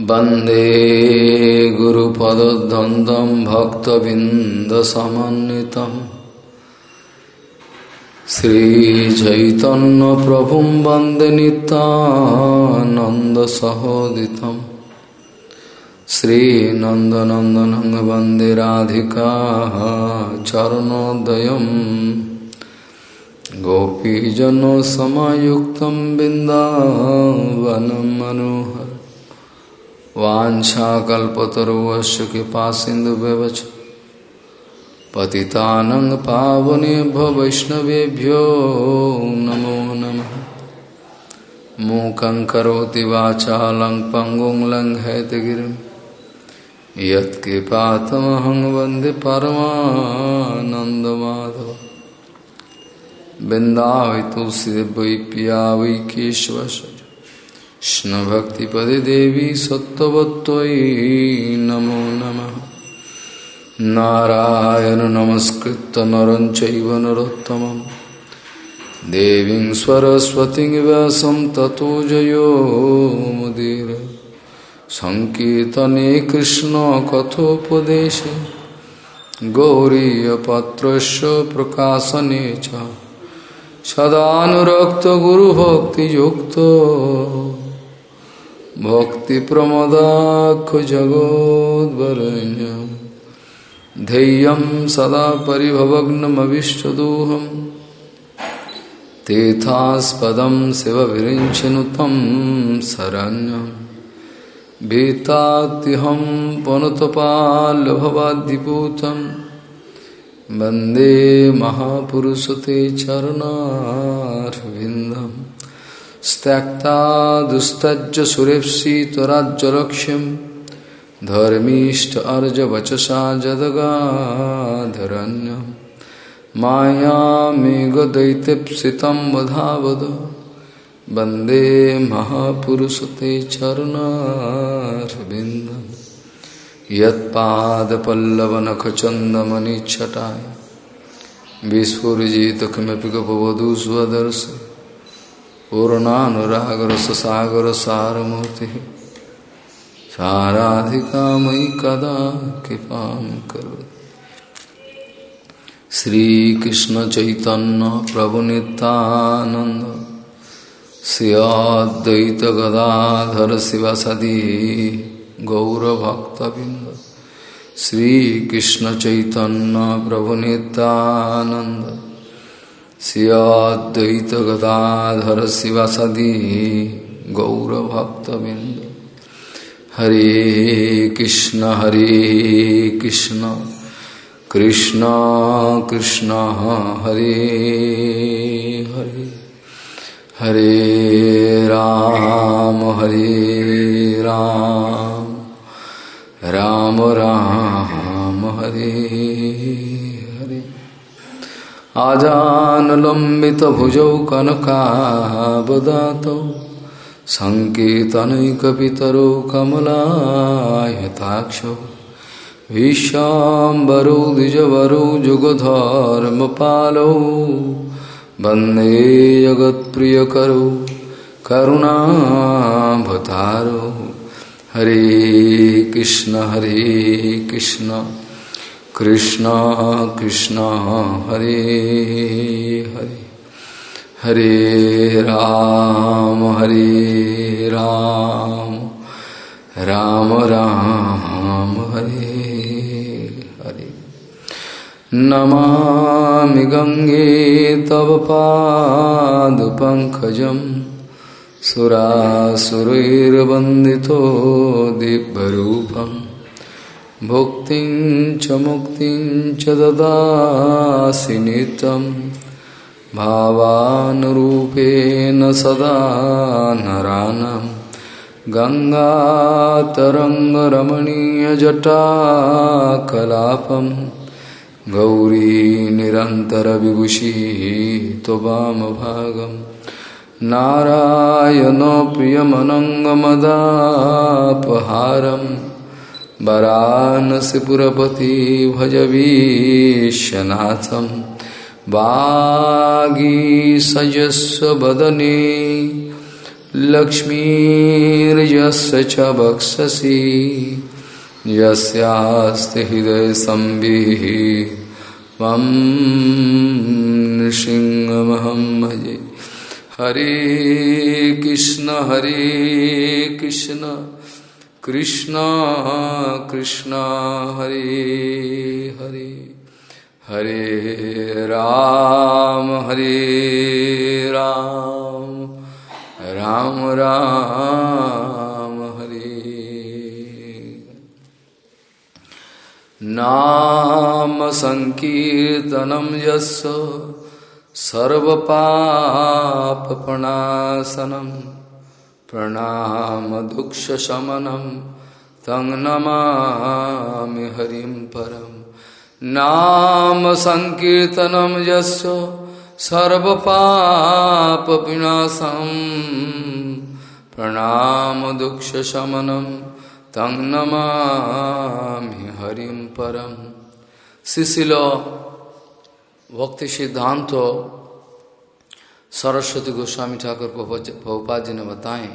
वंदे गुरुपदद्वन्द्वं भक्तबिन्दसमन्वितम् श्रीचैतन्यप्रभुं वंदे नितानन्दसहोदितं श्रीनन्दनन्दनं वंदे राधिका चरणोदयं। गोपीजनसमायुक्तं बिन्दावनं मनोहर वाछाकल्पतरुवश कृपा सिंधु व्यवच पतितानंग पावनेभ्य वैष्णवेभ्यो नमो नमः। मूकं करोति वाचालं पङ्गुं लङ्घयतगिरिं। यत्कृपातमहं वंदे परमानन्दमाधव। बिन्दावै तुलसीदेव पिया वै कृष्णभक्तिपदे देवी सत्त्ववत्त्वयि नमो नमः। नारायण नमस्कृत नरं चैव नरोत्तमं देवीं सरस्वतीं व्यासं ततो जयो मुदीर। सङ्कीर्तने कृष्णकथोपदेशे गौरीयपत्रस्य प्रकाशने च। सदानुरक्तगुरुभक्तियुक्तो। भक्तिप्रमदाखजगोद्वरण्यं धैर्यं सदा परिभवग्नमविष्टदोहं तीर्थास्पदं शिवविरिञ्चनु तं शरण्यं भीतात्यहं पनुतपाल्भवाद्दिपूतं वंदे महापुरुषते चरणारविन्दम्। त्यक्ता दुस्तज्ज सुरेप्सि धर्मीष्ट अर्जवचसा जदगाधरण्यं मायामेघदैत्यप्सितं वधावद। वंदे महापुरुषते चरणारविन्दं यत्पादपल्लवनखचन्दमनिच्छटाय। विस्फुरिजित किमपि गपवधू स्वदर्शि पूर्णानुरागर सारमूर्ति साराधिका मयि कदा कृपा करो श्रीकृष्ण चैतन्य प्रभु नित्यानंद सियाद्वैत गदाधर शिवसदी गौरभक्तबिंद श्रीकृष्ण चैतन्य प्रभु नित्यानंद सियाद्वैत गदाधर शिवासदि गौरभक्तबिंद हरे कृष्ण हरे कृष्ण कृष्ण कृष्ण, हरे हरे। हरे राम हरे राम। राम राम, हरे। आजानुलम्बितभुजौ कनकावदातौ सङ्केतनैकपितरौ कमलायताक्षौ विश्वाम्बरौ द्विजवरौ जुगधर्मपालौ वंदे जगत्प्रियकरौ करुणाभतारौ हरे कृष्ण हरे कृष्ण। कृष्ण कृष्ण, हरे हरे। हरे राम हरे राम। राम राम, हरे हरे। नमामि गंगे तव पादपङ्कजं सुरासुरैर्वन्दितो दिव्यरूपम्। भुक्तिं च मुक्तिं च ददासि नित्यं। भावानुरूपेण सदा नरानं। गङ्गातरङ्गरमणीयजटाकलापं। गौरी निरन्तरविभूषी त्ववामभागं नारायण प्रियमनङ्गमदापहारम् वरानसीपुरपति भजवीशनाथं वागीसजस्व वदने लक्ष्मीर्यस्य च वक्षसि यस्यास्ति हृदयसंविः त्वं नृसिंहमहं भजे। हरे कृष्ण हरे कृष्ण। कृष्ण कृष्ण, हरे हरे हरे राम हरे राम राम राम, हरे। नाम संकीर्तनम यस्य सर्वपापप्रणाशनं प्रणामदुःखशमनं तं नमामि हरिं परम्। नाम संकीर्तनम यस्य सर्वपापविनाशं प्रणाम दुःखशमनं तं नमामि हरिं परम। शिशिलो सिद्धांत सरस्वती गोस्वामी ठाकुर प्रभुपाद जी ने बताए,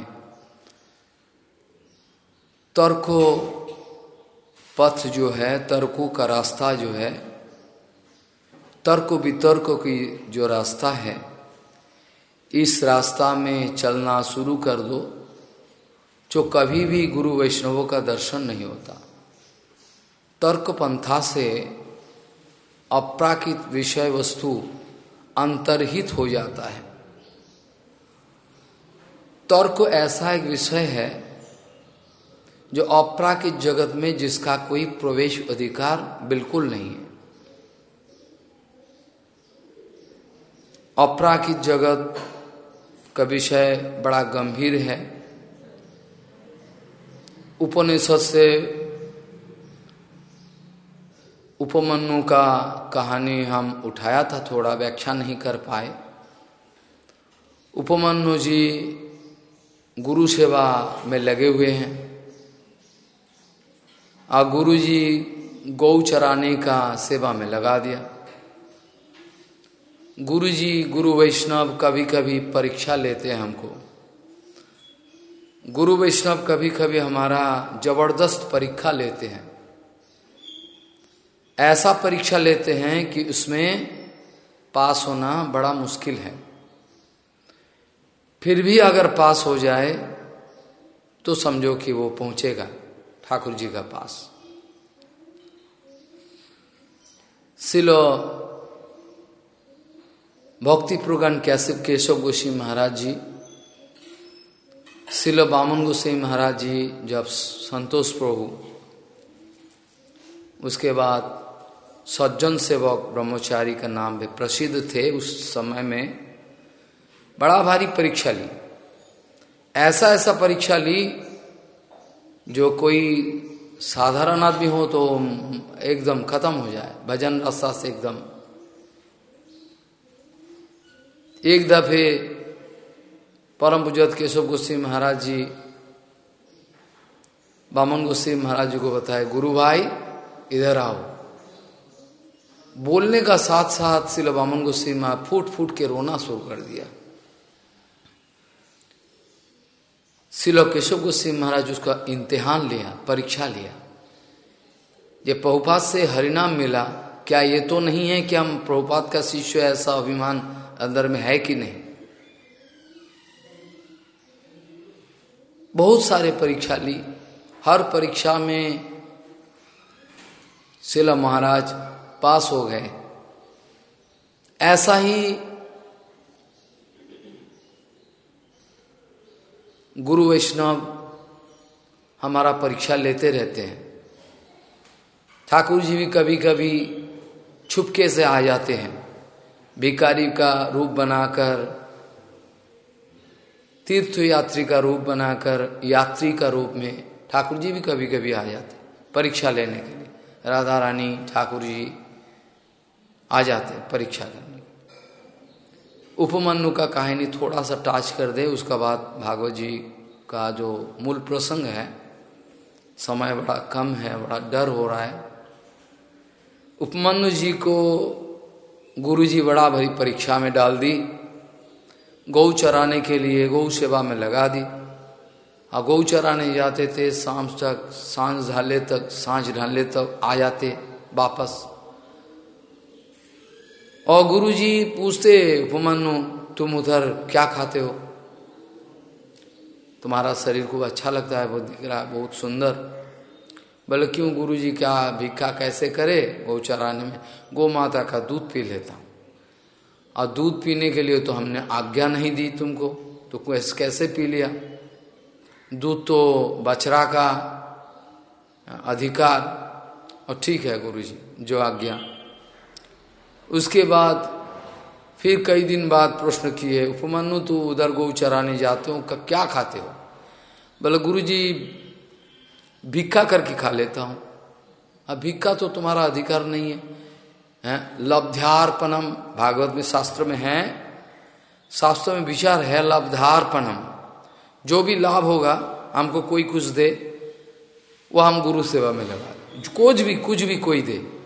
तर्को पथ जो है, तर्कों का रास्ता जो है, तर्क वितर्क की जो रास्ता है, इस रास्ता में चलना शुरू कर दो, जो कभी भी गुरु वैष्णवों का दर्शन नहीं होता। तर्क पंथा से अप्राकृत विषय वस्तु अंतर्हित हो जाता है। तर्क ऐसा एक विषय है जो अपराकित जगत में जिसका कोई प्रवेश अधिकार बिल्कुल नहीं है। अपराकित जगत का विषय बड़ा गंभीर है। उपनिषद से उपमन्यु का कहानी हम उठाया था, थोड़ा व्याख्या नहीं कर पाए। उपमन्यु जी गुरु सेवा में लगे हुए हैं। और गुरु जी गौ चराने का सेवा में लगा दिया। गुरु जी गुरु वैष्णव कभी कभी परीक्षा लेते हैं हमको। गुरु वैष्णव कभी कभी हमारा ज़बरदस्त परीक्षा लेते हैं। ऐसा परीक्षा लेते हैं कि उसमें पास होना बड़ा मुश्किल है। फिर भी अगर पास हो जाए तो समझो कि वो पहुंचेगा, ठाकुर जी का पास। सिलो भक्ति प्रोग्राम कैसे केशव गोस्वी महाराज जी, सिलो बामन गोस्वी महाराज जी, जब संतोष प्रभु, उसके बाद सज्जन सेवक ब्रह्मचारी का नाम भी प्रसिद्ध थे उस समय में। बड़ा भारी परीक्षा ली। ऐसा ऐसा परीक्षा ली जो कोई साधारण आदमी हो तो एकदम खत्म हो जाए, भजन रास्ता से एकदम। एक दफे परम पूजत केशव गोस्वी महाराज जी, बामन गोस्वी महाराज जी को बताए, गुरु भाई, इधर आओ। बोलने का साथ साथ सिलो बामन गोस्वी महाराज फूट फूट के रोना शुरू कर दिया। शिलो केशव गोस्वी महाराज उसका इम्तिहान लिया, परीक्षा लिया। ये प्रभुपात से हरिनाम मिला, क्या ये तो नहीं है कि हम प्रभुपात का शिष्य ऐसा अभिमान अंदर में है कि नहीं? बहुत सारे परीक्षा ली। हर परीक्षा में शिला महाराज पास हो गए। ऐसा ही गुरु वैष्णव हमारा परीक्षा लेते रहते हैं। ठाकुर जी भी कभी कभी छुपके से आ जाते हैं। भिकारी का रूप बनाकर तीर्थ यात्री का रूप बनाकर, यात्री का रूप में ठाकुर जी भी कभी कभी आ जाते परीक्षा लेने के लिए। राधा रानी ठाकुर जी आ जाते परीक्षा करने उपमन्यु का कहानी थोड़ा सा टाच कर दे, उसका बाद भागवत जी का जो मूल प्रसंग है, समय बड़ा कम है, बड़ा डर हो रहा है। उपमन्यु जी को गुरु जी बड़ा भरी परीक्षा में डाल दी, गौ चराने के लिए गौ सेवा में लगा दी। और गौ चराने जाते थे, शाम तक, साँझ ढाले तक, साँझ ढाले तक आ जाते वापस। और गुरुजी पूछते उपमनु तुम उधर क्या खाते हो? तुम्हारा शरीर को अच्छा लगता है, बहुत दिख रहा है, बहुत सुंदर। बोले, क्यों गुरुजी, क्या भिक्खा कैसे करे? गौ चराने में, गौ माता का दूध पी लेता हूँ। और दूध पीने के लिए तो हमने आज्ञा नहीं दी तुमको तो कैसे पी लिया? दूध तो बछड़ा का अधिकार। और ठीक है गुरुजी, जो आज्ञा। उसके बाद फिर कई दिन बाद प्रश्न किए उपमनु तू उधर गौ चराने जाते हो क्या खाते हो? बोले गुरु जी भिक्खा करके खा लेता हूँ। अब भिक्खा तो तुम्हारा अधिकार नहीं है, है? लब्ध्यार्पणम भागवत में शास्त्र में है शास्त्र में विचार है लब्धार्पणम जो भी लाभ होगा हमको कोई कुछ दे वो हम गुरु सेवा में लगा कुछ भी कुछ भी कोई दे।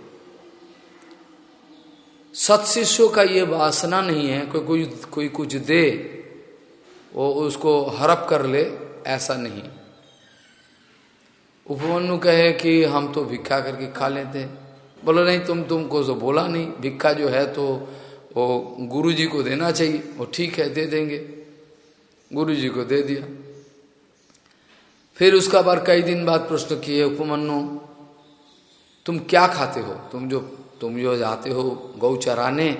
सत्शिष्यों का ये वासना नहीं है कोई कोई कोई कुछ दे, वो उसको हड़प कर ले, ऐसा नहीं। उपमनु कहे कि हम तो भिक्खा करके खा लेते बोलो, नहीं, तुम, तुमको तो बोला नहीं। भिक्खा जो है तो वो गुरु जी को देना चाहिए। वो ठीक है, दे देंगे। गुरु जी को दे दिया। फिर उसका बार कई दिन बाद प्रश्न किए उपमनु तुम क्या खाते हो? तुम जो तुम जो जाते हो गौ चराने।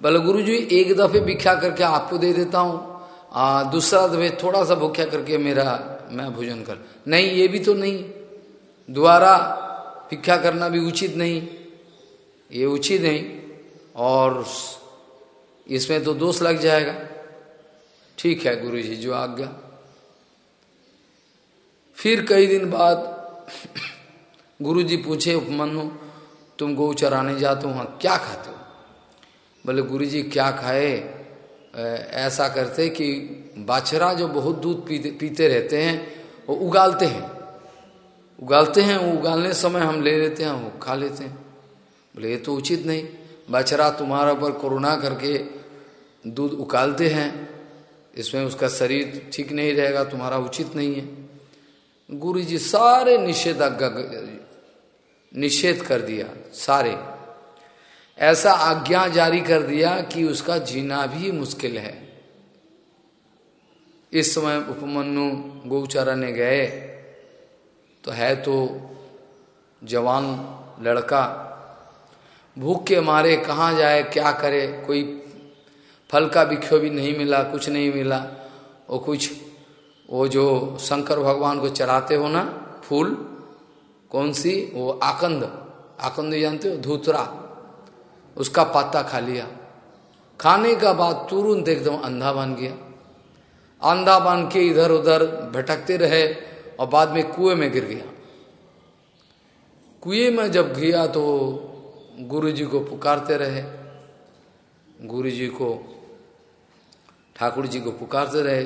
बोले गुरु जी एक दफे भिक्षा करके आपको दे देता हूँ। दूसरा दफे थोड़ा सा भूख्या करके मेरा, मैं भोजन कर। नहीं, ये भी तो नहीं। दोबारा भिक्षा करना भी उचित नहीं। ये उचित नहीं। और इसमें तो दोष लग जाएगा। ठीक है गुरु जी जो आज्ञा। फिर कई दिन बाद गुरु जी पूछे उपमनु तुम गौ चराने जाते हो, वहाँ क्या खाते हो? बोले गुरु जी क्या खाए? ऐसा करते कि बाछरा जो बहुत दूध पीते पीते रहते हैं, वो उगालते हैं। उगालते हैं उगालने समय हम ले लेते हैं, वो खा लेते हैं। बोले, ये तो उचित नहीं। बछरा तुम्हारा ऊपर कोरोना करके दूध उकालते हैं, इसमें उसका शरीर ठीक नहीं रहेगा, तुम्हारा उचित नहीं है। गुरु जी सारे निषेधाज्ञा निषेध कर दिया सारे। ऐसा आज्ञा जारी कर दिया कि उसका जीना भी मुश्किल है। इस समय उपमन्यु गौचारा ने गए तो है तो जवान लड़का, भूख के मारे कहाँ जाए, क्या करे, कोई फल का भिक्षो भी नहीं मिला, कुछ नहीं मिला वो कुछ, वो जो शंकर भगवान को चढ़ाते हो ना, फूल कौन सी? वो आकंद। आकंद जानते हो? धूतरा। उसका पत्ता खा लिया। खाने का बाद तुरंत एकदम अंधा बन गया। अंधा बन के इधर उधर भटकते रहे और बाद में कुएँ में गिर गया। कुएँ में जब गया तो गुरु जी को पुकारते रहे। गुरु जी को, ठाकुर जी को पुकारते रहे।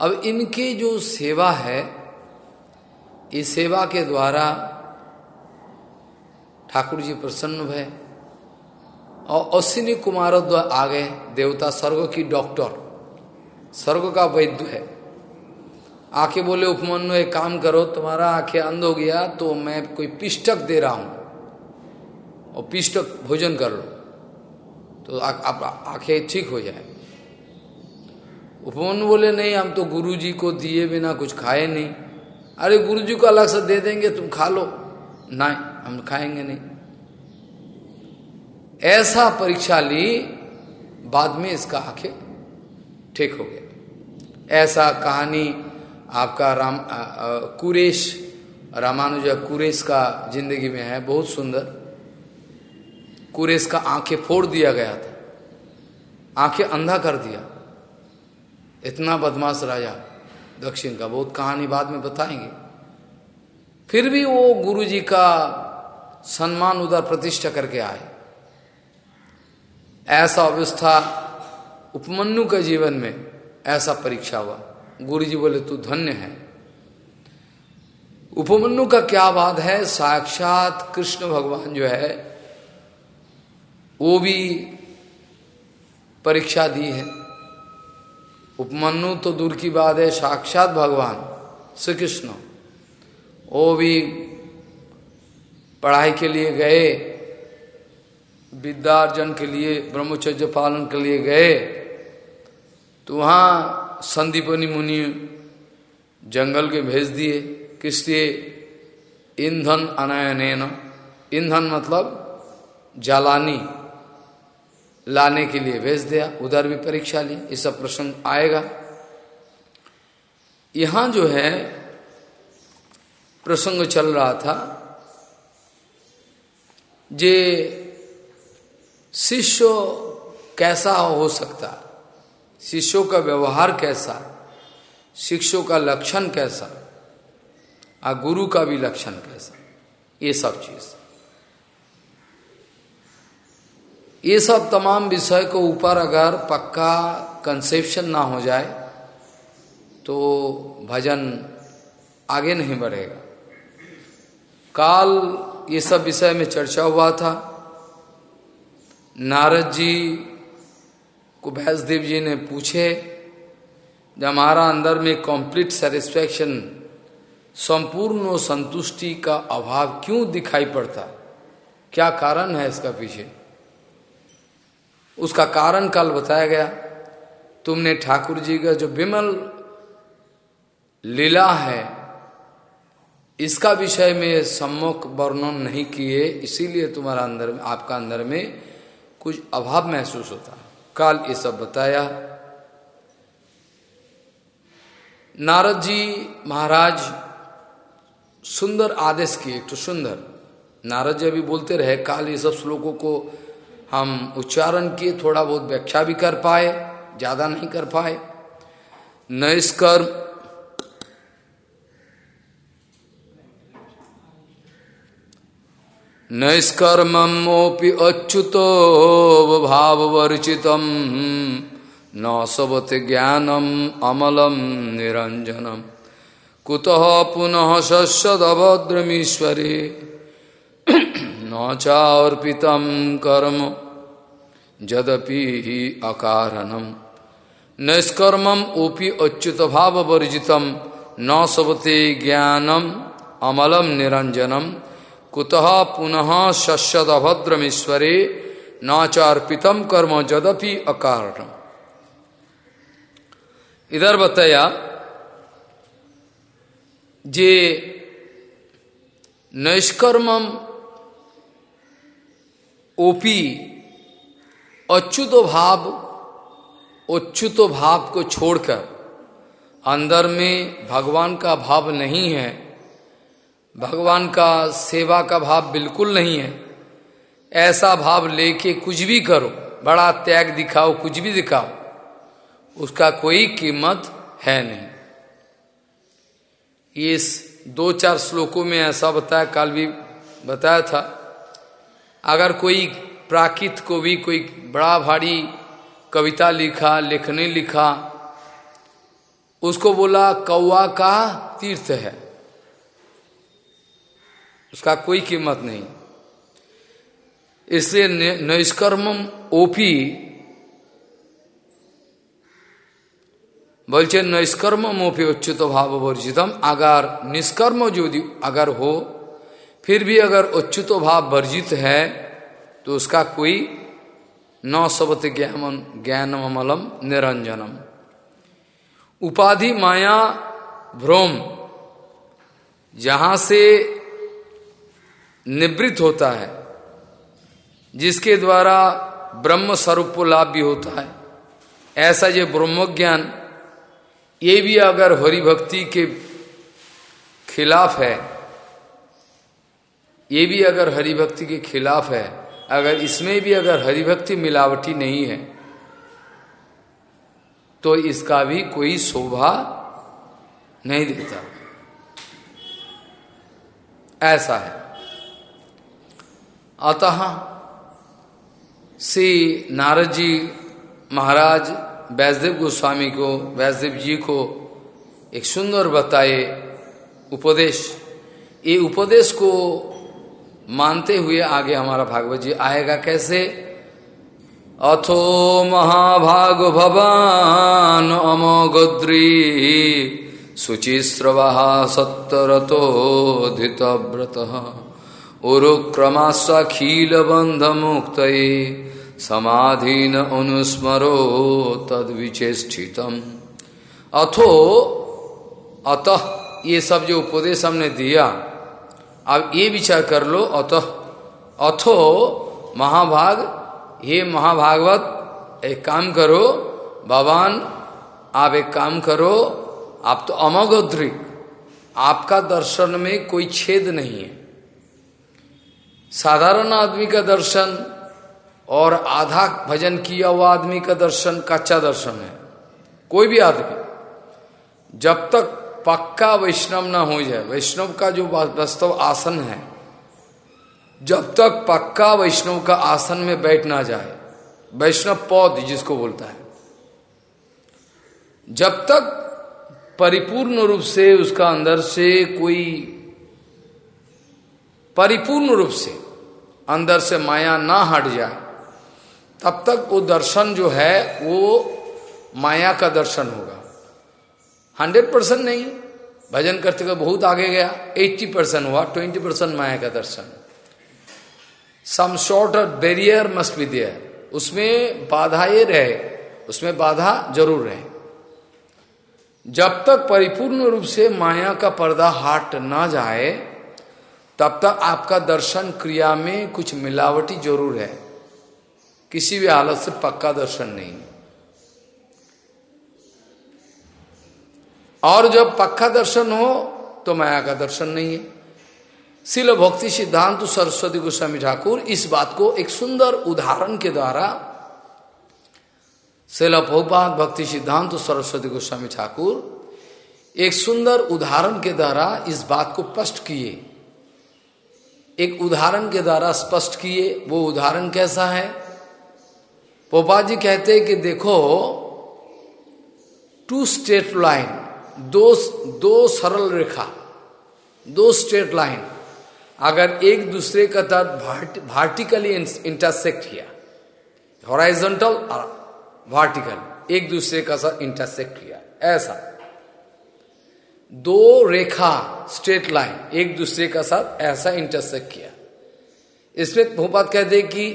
अब इनकी जो सेवा है इस सेवा के द्वारा ठाकुर जी प्रसन्न भय और अश्विनी कुमार आ गए देवता स्वर्ग की डॉक्टर, स्वर्ग का वैद्य है। आके बोले उपमन्यु एक काम करो, तुम्हारा आँखें अंध हो गया तो मैं कोई पिष्टक दे रहा हूँ और पिष्टक भोजन कर लो। तो आँखें ठीक हो जाए। उपमन्यु बोले, नहीं, हम तो गुरु जी को दिए बिना कुछ खाए नहीं। अरे गुरु जी को अलग से दे देंगे, तुम खा लो। नहीं, हम खाएँगे नहीं। ऐसा परीक्षा ली, बाद में इसका आँखें ठीक हो गया। ऐसा कहानी आपका राम कुरेश, रामानुज कुरेश का ज़िंदगी में है, बहुत सुंदर। कुरेश का आँखें फोड़ दिया गया था। आँखें अंधा कर दिया। इतना बदमाश राजा। दक्षिण का बहुत कहानी बाद में बताएँगे। फिर भी वो गुरु जी का सम्मान उधर प्रतिष्ठा करके आए। ऐसा अवस्था उपमन्यु के जीवन में ऐसा परीक्षा हुआ। गुरु जी बोले, तू धन्य है। उपमन्यु का क्या बात है? साक्षात कृष्ण भगवान जो है, वो भी परीक्षा दी है। उपमन्यु तो दूर की बात है, साक्षात भगवान श्री कृष्ण वो भी पढ़ाई के लिए गए, विद्यार्जन के लिए, ब्रह्मचर्य पालन के लिए गए तो वहाँ संदीपनी मुनि जंगल के भेज दिए, किस लिए? ईंधन अनायन ईंधन मतलब जलानी। लाने के लिए भेज दिया, उधर भी परीक्षा ली, ये सब प्रसंग आएगा। यहाँ जो है, प्रसंग चल रहा था जे शिष्य कैसा हो सकता, शिष्यों का व्यवहार कैसा, शिष्यों का लक्षण कैसा, और गुरु का भी लक्षण कैसा, ये सब चीज़। ये सब तमाम विषय को ऊपर अगर पक्का कंसेप्शन ना हो जाए तो भजन आगे नहीं बढ़ेगा। काल ये सब विषय में चर्चा हुआ था। नारद जी को भैंसदेव जी ने पूछे, जब हमारा अंदर में कंप्लीट सेटिस्फैक्शन संपूर्ण संतुष्टि का अभाव क्यों दिखाई पड़ता? क्या कारण है इसका पीछे? उसका कारण कल बताया गया। तुमने ठाकुर जी का जो विमल लीला है, इसका विषय में सम्मुख वर्णन नहीं किए, इसीलिए तुम्हारा अंदर में, आपका अंदर में कुछ अभाव महसूस होता। काल ये सब बताया। नारद जी महाराज सुंदर आदेश किए एक तो सुंदर। नारद जी अभी बोलते रहे, काल ये सब श्लोकों को हम उच्चारण किए, थोड़ा बहुत व्याख्या भी कर पाए, ज़्यादा नहीं कर पाए। नैष्कर्म अच्युतो भाववर्चित न सबते ज्ञानम, अमलम निरंजनम कुतः पुनः शस्यदभद्रमीश्वरे न चार्पित कर्म। जदपि ही अकारणम। नैष्कर्मम ओपि अच्युत भाव वर्जित न सबते ज्ञानम, अमलम निरंजनम कुतः पुनः शस्यद अभद्रमेश्वरे न चार्पितम कर्म जदपि अकारण इधर बताया जे नैष्कर्मम ओपी अच्युत भाव अच्युत भाव को छोड़कर अंदर में भगवान का भाव नहीं है, भगवान का सेवा का भाव बिल्कुल नहीं है, ऐसा भाव लेके कुछ भी करो, बड़ा त्याग दिखाओ, कुछ भी दिखाओ, उसका कोई कीमत है नहीं। ये दो चार श्लोकों में ऐसा बताया कल भी बताया था, अगर कोई प्राकृत को भी कोई बड़ा भारी कविता लिखा लेखने लिखा उसको बोला कौआ का तीर्थ है उसका कोई कीमत नहीं इसलिए नैष्कर्म ओपी বলছে नैष्कर्म मोफी उच्युत भाव वर्जितम अगर निष्कर्म जो अगर हो फिर भी अगर उच्युत भाव वर्जित है तो उसका कोई न सबत ज्ञान ज्ञानम अमलम निरंजनम। उपाधि माया भ्रोम, जहाँ से निवृत्त होता है, जिसके द्वारा ब्रह्म स्वरूप लाभ भी होता है। ऐसा जो ब्रह्म ज्ञान ये भी अगर हरि भक्ति के खिलाफ है, ये भी अगर हरि भक्ति के खिलाफ है अगर इसमें भी अगर हरि भक्ति मिलावटी नहीं है तो इसका भी कोई शोभा नहीं देता। ऐसा है। अतः श्री नारद जी महाराज वैष्णदेव गोस्वामी को वैष्णदेव जी को एक सुंदर बताए उपदेश। ये उपदेश को मानते हुए आगे हमारा भागवत जी आएगा कैसे? अथो महाभाग भवान अमोगद्री शुचिस्रव सत्तरतोधितव्रत उरुक्रमास्खील बंध मुक्त समाधीन अनुस्मरो तद विचेष्टितम अथो, अतः ये सब जो उपदेश हमने दिया अब ये विचार कर लो, अतः, अथो महाभाग, हे महाभागवत, एक काम करो, भगवान, आप एक काम करो, आप तो अमोगोद्रिक, आपका दर्शन में कोई छेद नहीं है। साधारण आदमी का दर्शन और आधा भजन किया हुआ आदमी का दर्शन कच्चा दर्शन है, कोई भी आदमी। जब तक पक्का वैष्णव ना हो जाए। वैष्णव का जो वास्तव आसन है, जब तक पक्का वैष्णव का आसन में बैठ ना जाए, वैष्णव पौध जिसको बोलता है, जब तक परिपूर्ण रूप से उसका अंदर से कोई, परिपूर्ण रूप से अंदर से माया ना हट जाए, तब तक वो दर्शन जो है, वो माया का दर्शन होगा। हंड्रेड परसेंट नहीं। भजन करते हुए बहुत आगे गया, एट्टी परसेंट हुआ, ट्वेंटी परसेंट माया का दर्शन। Some sort of barrier must be there उसमें बाधाएँ रहे, उसमें बाधा ज़रूर रहे। जब तक परिपूर्ण रूप से माया का पर्दा हट ना जाए, तब तक आपका दर्शन क्रिया में कुछ मिलावटी ज़रूर है। किसी भी हालत से पक्का दर्शन नहीं। और जब पक्का दर्शन हो तो माया का दर्शन नहीं है। शिल भक्ति सिद्धांत सरस्वती गोस्वामी ठाकुर इस बात को एक सुंदर उदाहरण के द्वारा शिल भोपात भक्ति सिद्धांत सरस्वती गोस्वामी ठाकुर एक सुंदर उदाहरण के द्वारा इस बात को स्पष्ट किए। एक उदाहरण के द्वारा स्पष्ट किए, वो उदाहरण कैसा है? पोपा जी कहते कि देखो टू स्टेट लाइन दो दो सरल रेखा, दो स्ट्रेट लाइन अगर एक दूसरे का तर्थ वर्टिकली इंटरसेक्ट किया हॉराइजेंटल और वर्टिकल एक दूसरे का साथ इंटरसेक्ट किया, ऐसा। दो रेखा स्ट्रेट लाइन एक दूसरे का साथ ऐसा इंटरसेक्ट किया। इसमें भोपात कहते कि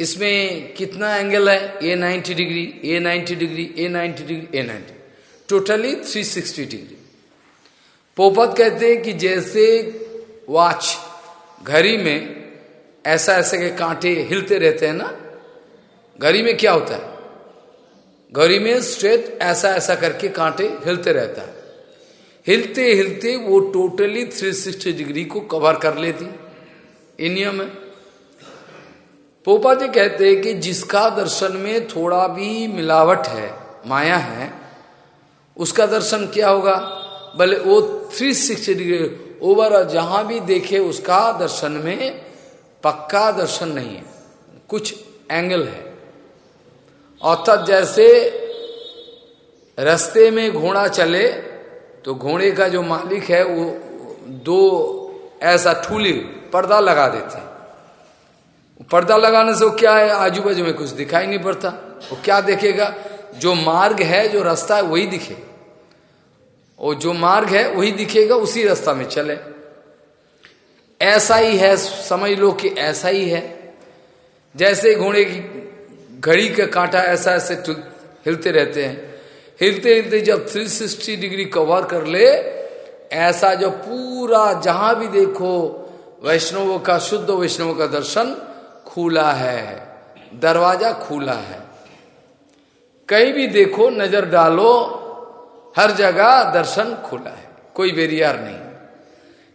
इसमें कितना एंगल है? A 90 degree a 90 degree a 90 degree a 90 totally 360 degree पोपत कहते हैं कि जैसे वॉच घड़ी में ऐसा ऐसे के कांटे हिलते रहते हैं ना, घड़ी में क्या होता है? घड़ी में स्ट्रेट ऐसा ऐसा करके कांटे हिलते रहता है। हिलते हिलते वो टोटली 360 डिग्री को कवर कर लेती। इन नियम है। पोपा जी कहते हैं कि जिसका दर्शन में थोड़ा भी मिलावट है, माया है उसका दर्शन क्या होगा? भले वो 360 डिग्री ओवर जहाँ भी देखे, उसका दर्शन में पक्का दर्शन नहीं है। कुछ एंगल है। अर्थात जैसे रास्ते में घोड़ा चले तो घोड़े का जो मालिक है, वो दो ऐसा ठूली पर्दा लगा देते पर्दा लगाने से वो क्या है? आजू बाजू में कुछ दिखाई नहीं पड़ता। वो क्या देखेगा? जो मार्ग है, जो रास्ता है, वही दिखे और जो मार्ग है, वही दिखेगा, उसी रास्ता में चले। ऐसा ही है, समझ लो कि ऐसा ही है। जैसे घोड़े की घड़ी का कांटा ऐसा ऐसे हिलते रहते हैं। हिलते हिलते जब 360 डिग्री कवर कर ले, ऐसा जो पूरा जहाँ भी देखो, वैष्णव का, शुद्ध वैष्णव का दर्शन खुला है। दरवाज़ा खुला है। कहीं भी देखो, नज़र डालो, हर जगह दर्शन खुला है, कोई बेरियार नहीं।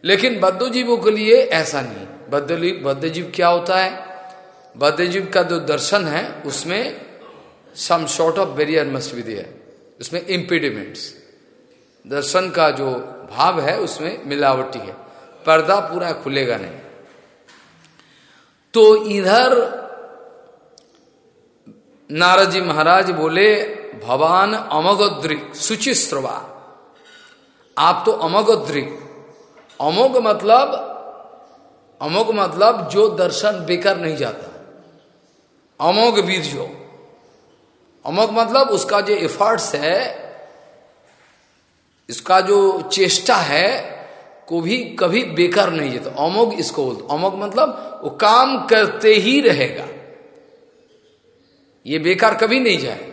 लेकिन बद्ध जीवों के लिए ऐसा नहीं। बद्ध बद्ध जीव क्या होता है? बद्ध जीव का जो दर्शन है, उसमें some short of barrier must दिया उसमें इम्पिडिमेंट्स दर्शन का जो भाव है, उसमें मिलावटी है। पर्दा पूरा खुलेगा नहीं। तो इधर नारद जी महाराज बोले, भवान अमोगद्रिक सुचिस्रवा आप तो अमोगद्रिक अमोग मतलब अमोग मतलब जो दर्शन बेकार नहीं जाता। अमोघ बीर्जो अमोघ मतलब उसका जो एफर्ट्स है, इसका जो चेष्टा है, को भी कभी बेकार नहीं है तो अमोघ इसको बोलते अमोघ मतलब वो काम करते ही रहेगा। ये बेकार कभी नहीं जाएगा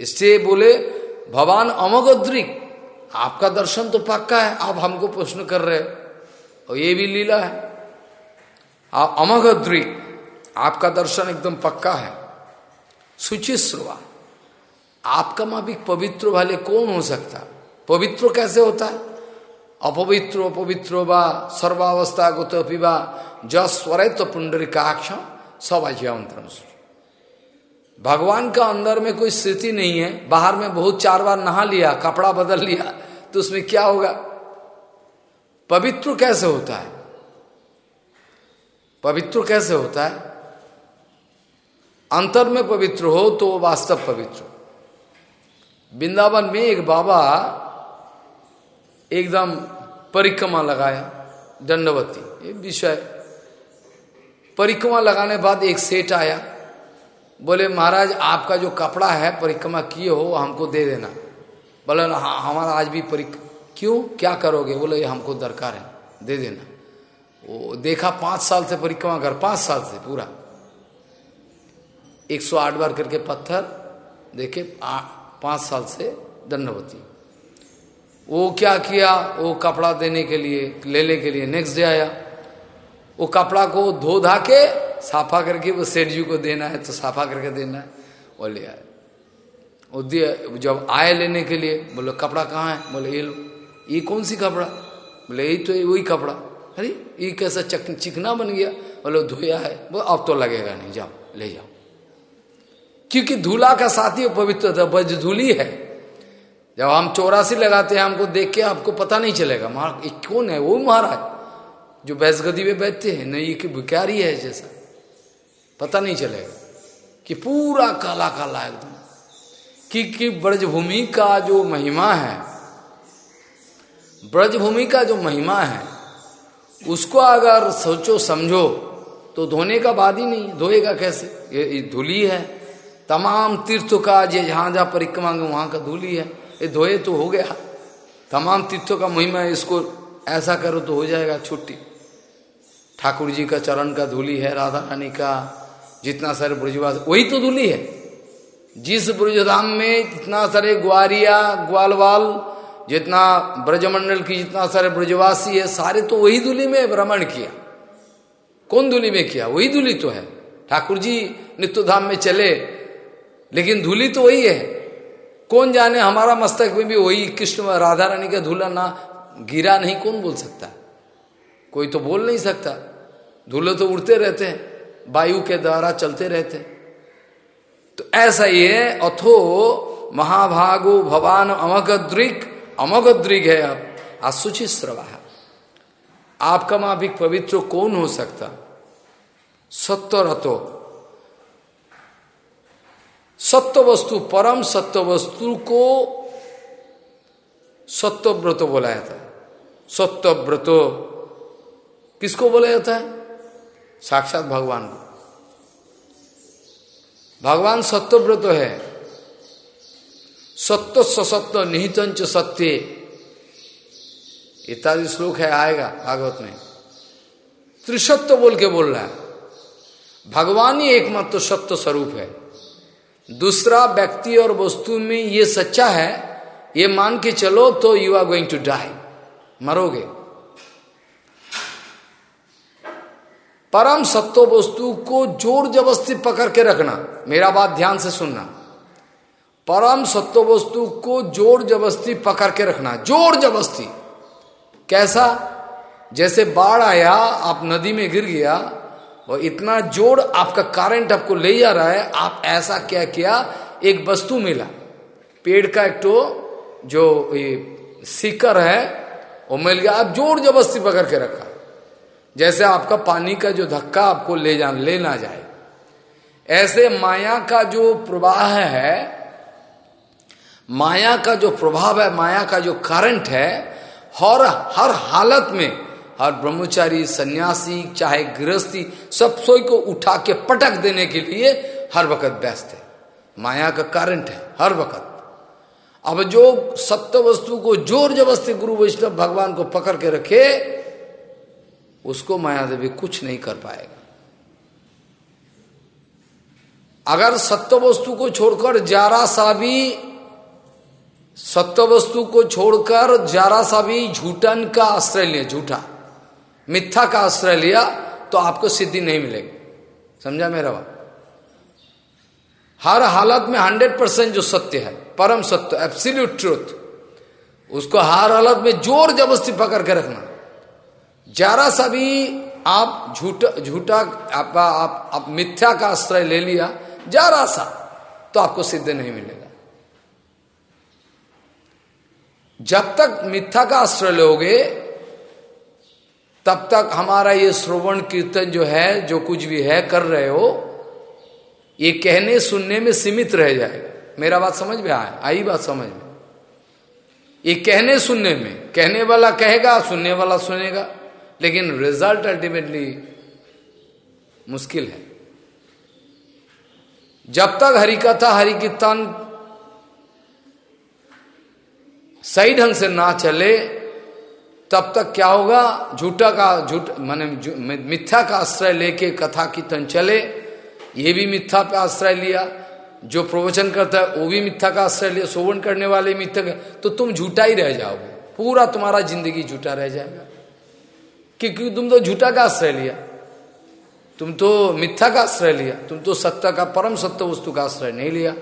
इससे बोले, भगवान अमोघद्रिक आपका दर्शन तो पक्का है, आप हमको प्रश्न कर रहे हो। और ये भी लीला है। आप अमोघद्रिक आपका दर्शन एकदम पक्का है। सुचिश्रवा आपका माफिक पवित्र वाले कौन हो सकता? पवित्र कैसे होता? है अपवित्र अपवित्र व सर्वावस्था गोत पिबा जस्वर तो पुंडरिकाक्ष सब आज अजयंत्र भगवान का अंदर में कोई स्थिति नहीं है, बाहर में बहुत चार बार नहा लिया, कपड़ा बदल लिया तो उसमें क्या होगा? पवित्र कैसे होता है? पवित्र कैसे होता है? अंतर में पवित्र हो तो वो वास्तव पवित्र। वृंदावन में एक बाबा एकदम परिक्रमा लगाया, दंडवती, ये विषय। परिक्रमा लगाने बाद एक सेठ आया। बोले, महाराज, आपका जो कपड़ा है, परिक्रमा किए हो हमको दे देना। बोले हाँ हमारा आज भी परिक क्यों? क्या करोगे? बोले, ये हमको दरकार है, दे देना। वो देखा, पाँच साल से परिक्रमा कर, पाँच साल से पूरा। एक सौ आठ बार करके पत्थर, देखे पाँच साल से दंडवती। वो क्या किया? वो कपड़ा देने के लिए, लेने के लिए नेक्स्ट डे आया। वो कपड़ा को धो धा के साफा करके वो सेठ जी को देना है तो साफा करके देना है। वो ले आए। वो दिया, जब आए लेने के लिए, बोले, कपड़ा कहाँ है? बोले, ये लो। ये कौन सी कपड़ा? बोले यही तो वही कपड़ा। अरे, ये कैसा चक, चिकना बन गया? बोले, धोया है। वो अब तो लगेगा नहीं, जाओ, ले जाओ। क्योंकि धूला का साथी पवित्र था, बज धूली है। जब हम चौरासी लगाते हैं, हमको देख के आपको पता नहीं चलेगा, महाराज कौन है? वो महाराज, जो बैस गदी में बैठते हैं, नहीं कि भिकारी है जैसा? पता नहीं चलेगा कि पूरा काला काला एकदम। कि कि ब्रजभूमि का जो महिमा है, ब्रजभूमि का जो महिमा है, उसको अगर सोचो समझो तो धोने का बाद ही नहीं, धोएगा कैसे? ये धूली है। तमाम तीर्थों का जे जहाँ जहाँ परिक्रमा वहाँ का धूली है। ये धोए तो हो गया। तमाम तीर्थों का महिमा इसको ऐसा करो तो हो जाएगा छुट्टी। ठाकुर जी का चरण का धूली है, राधा रानी का। जितना सारे ब्रजवास वही तो धूली है। जिस ब्रजधाम में इतना सारे ग्वारिया, ग्वालवाल, जितना ब्रजमंडल की जितना सारे ब्रजवासी है, सारे तो वही धूली में भ्रमण किया। कौन धूली में किया? वही धूली तो है। ठाकुर जी नित्य धाम में चले, लेकिन धूली तो वही है। कौन जाने हमारा मस्तक में भी वही कृष्ण राधा रानी का धूला ना गिरा नहीं, कौन बोल सकता? कोई तो बोल नहीं सकता। धूले तो उड़ते रहते हैं। वायु के द्वारा चलते रहते। तो ऐसा है अथो महाभागो भवान अमगद्रिक अमगद्रिक है अब असुचित श्रवा आपका माफिक पवित्र कौन हो सकता? सत्य रतो। सत्य वस्तु, परम सत्य वस्तु को सत्य व्रत बोला जाता है। सत्य व्रत। किसको बोला जाता है? साक्षात भगवान को। भगवान सत्यव्रत है। सत्य सत्य निहितंच सत्य। इत्यादि श्लोक है, आएगा भागवत में। त्रिसत्य बोल के बोल रहा है। भगवान ही एकमात्र सत्य स्वरूप है। दूसरा व्यक्ति और वस्तु में ये सच्चा है, ये मान के चलो तो you are going to die मरोगे। परम सत्व वस्तु को ज़ोर जबरस्ती पकड़ के रखना। मेरा बात ध्यान से सुनना। परम सत्व वस्तु को ज़ोर जबरस्ती पकड़ के रखना। ज़ोर जबरस्ती कैसा? जैसे बाढ़ आया, आप नदी में गिर गया, और इतना ज़ोर आपका करंट आपको ले जा रहा है, आप ऐसा क्या किया? एक वस्तु मिला। पेड़ का एक तो जो ये सीकर है, वो मिल गया। आप ज़ोर जबरस्ती पकड़ के रखा। जैसे आपका पानी का जो धक्का आपको ले जा, ले ना जाए। ऐसे माया का जो प्रवाह है, माया का जो प्रभाव है, माया का जो करंट है, हर हर हालत में, हर ब्रह्मचारी, सन्यासी, चाहे गृहस्थी, सब सोई को उठा के पटक देने के लिए हर वक्त व्यस्त है। माया का करंट है, हर वक्त। अब जो सत्य वस्तु को ज़ोर जबरस्ती गुरु वैष्णव भगवान को पकड़ के रखे उसको माया देवी कुछ नहीं कर पाएगा। अगर सत्य वस्तु को छोड़कर जारा सा भी सत्य वस्तु को छोड़कर जरा सा भी झूठन का आश्रय लिया, झूठा, मिथ्या का आश्रय लिया तो आपको सिद्धि नहीं मिलेगी। समझा मेरा बात? हर हालत में हंड्रेड परसेंट जो सत्य है, परम सत्य एब्सोल्यूट ट्रूथ उसको हर हालत में ज़ोर जबरस्ती पकड़ के रखना। जरा सा भी आप झूठा झूठा आप, आप, आप मिथ्या का आश्रय ले लिया जरा सा तो आपको सिद्ध नहीं मिलेगा। जब तक मिथ्या का आश्रय लोगे तब तक हमारा ये श्रवण कीर्तन जो है जो कुछ भी है कर रहे हो ये कहने सुनने में सीमित रह जाएगा। मेरा बात समझ में आया? आई बात समझ में? ये कहने सुनने में कहने वाला कहेगा सुनने वाला सुनेगा। लेकिन रिज़ल्ट अल्टीमेटली मुश्किल है। जब तक हरिकथा हरि कीर्तन सही ढंग से ना चले, तब तक क्या होगा? झूठा का, झूठ, माने मिथ्या का आश्रय लेके कथा कीर्तन चले, ये भी मिथ्या पे आश्रय लिया। जो प्रवचन करता है, वो भी मिथ्या का आश्रय लिया। शोभन करने वाले मिथ्या तो तुम झूठा ही रह जाओगे। पूरा तुम्हारा ज़िंदगी झूठा रह जाएगा। क्योंकि तुम तो झूठा का आश्रय लिया? तुम तो मिथ्या का आश्रय लिया। तुम तो सत्य का, परम सत्य वस्तु का आश्रय नहीं लिया।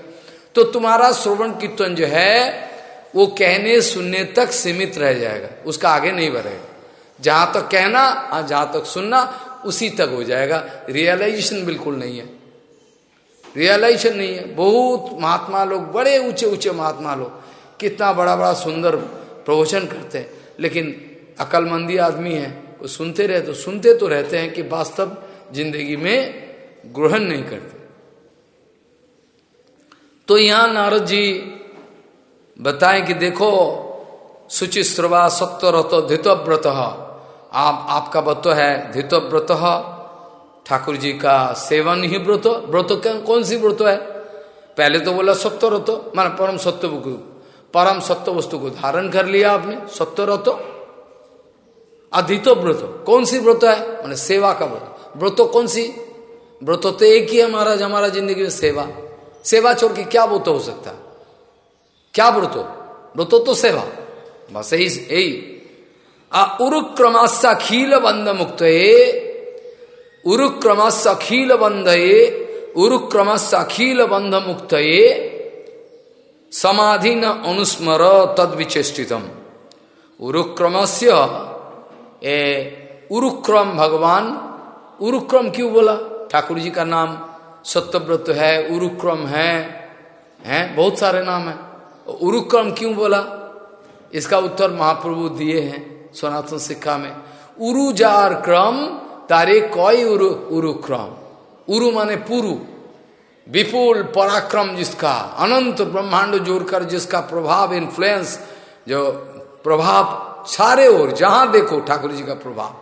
तो तुम्हारा श्रवण कीर्तन जो है, वो कहने सुनने तक सीमित रह जाएगा। उसका आगे नहीं बढ़ेगा। जहाँ तक कहना और जहाँ तक सुनना, उसी तक हो जाएगा। रियलाइजेशन बिल्कुल नहीं है। रियलाइजेशन नहीं है। बहुत महात्मा लोग, बड़े ऊँचे ऊँचे महात्मा लोग, कितना बड़ा बड़ा सुंदर प्रवचन करते हैं। लेकिन अकलमंदी आदमी है। वो सुनते रहते तो सुनते तो रहते हैं कि वास्तव ज़िंदगी में ग्रहण नहीं करते। तो यहाँ नारद जी बताएँ कि देखो शुचिश्रवा सत्य रत धितव्रत। आप, आपका व्रत है धितव्रत। ठाकुर जी का सेवन ही व्रत व्रत कौन सी व्रत है? पहले तो बोला सत्य रत मान परम सत्य परम सत्य वस्तु को धारण कर लिया आपने सत्य अधितो व्रत। कौन सी व्रत है? मैंने सेवा का व्रत। व्रत कौन सी? व्रत तो एक ही है महाराज, हमारा ज़िंदगी में सेवा। सेवा छोड़ के क्या व्रत हो सकता है? क्या व्रतो व्रतो तो सेवा। बस यही यही। अखिल बंद मुक्त उरुक्रमस अखिल बंद उरुक्रमस अखिल बंध मुक्त समाधि न अनुस्मर तद विचेषितम उरुक्रमस्य ए, उरुक्रम भगवान, उरुक्रम क्यों बोला? ठाकुर जी का नाम सत्यव्रत है, उरुक्रम है, हैं? बहुत सारे नाम है। उरुक्रम क्यों बोला? इसका उत्तर महाप्रभु दिए हैं सनातन शिक्षा में। उरुजार क्रम, तारे कई उरु, उरुक्रम। उरु माने पुरु। विपुल पराक्रम जिसका, अनंत ब्रह्मांड जोड़कर जिसका प्रभाव इन्फ्लुएंस जो प्रभाव सारे ओर, जहाँ देखो ठाकुर जी का प्रभाव,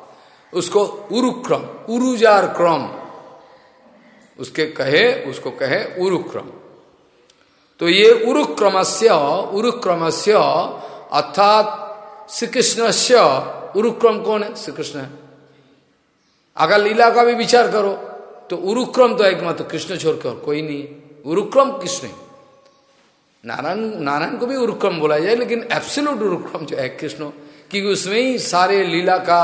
उसको उरुक्रम, उरुजार क्रम। उसके कहे, उसको कहे उरुक्रम। तो ये उरुक्रमस्य उरुक्रमस्य, अर्थात श्री कृष्ण से उरुक्रम कौन है? श्री कृष्ण है। अगर लीला का भी विचार करो तो उरुक्रम तो एक मात्र कृष्ण छोड़कर कोई नहीं उरुक्रम कृष्ण नारायण नारायण को भी उरुक्रम बोला जाए, लेकिन एब्सोल्यूट उरुक्रम जो है, कृष्ण क्योंकि उसमें ही सारे लीला का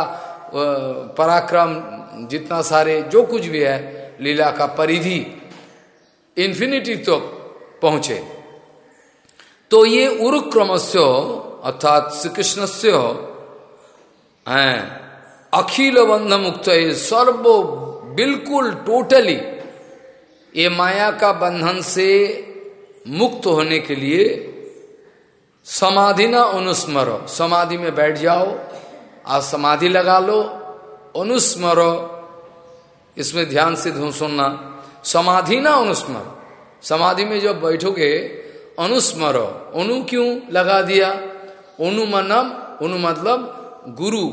पराक्रम, जितना सारे, जो कुछ भी है, लीला का परिधि इन्फिनिटी तो पहुँचे। तो ये उरुक्रमस्य, अर्थात श्री कृष्ण से अखिल बंध मुक्त सर्व बिल्कुल टोटली ये माया का बंधन से मुक्त होने के लिए समाधि ना अनुस्मरो। समाधि में बैठ जाओ आज समाधि लगा लो, अनुस्मरो। इसमें ध्यान से धुन सुनना। समाधि ना अनुस्मर। समाधि में जब बैठोगे, अनुस्मरो। अनु क्यों लगा दिया? अनु मनम, अनु मतलब गुरु।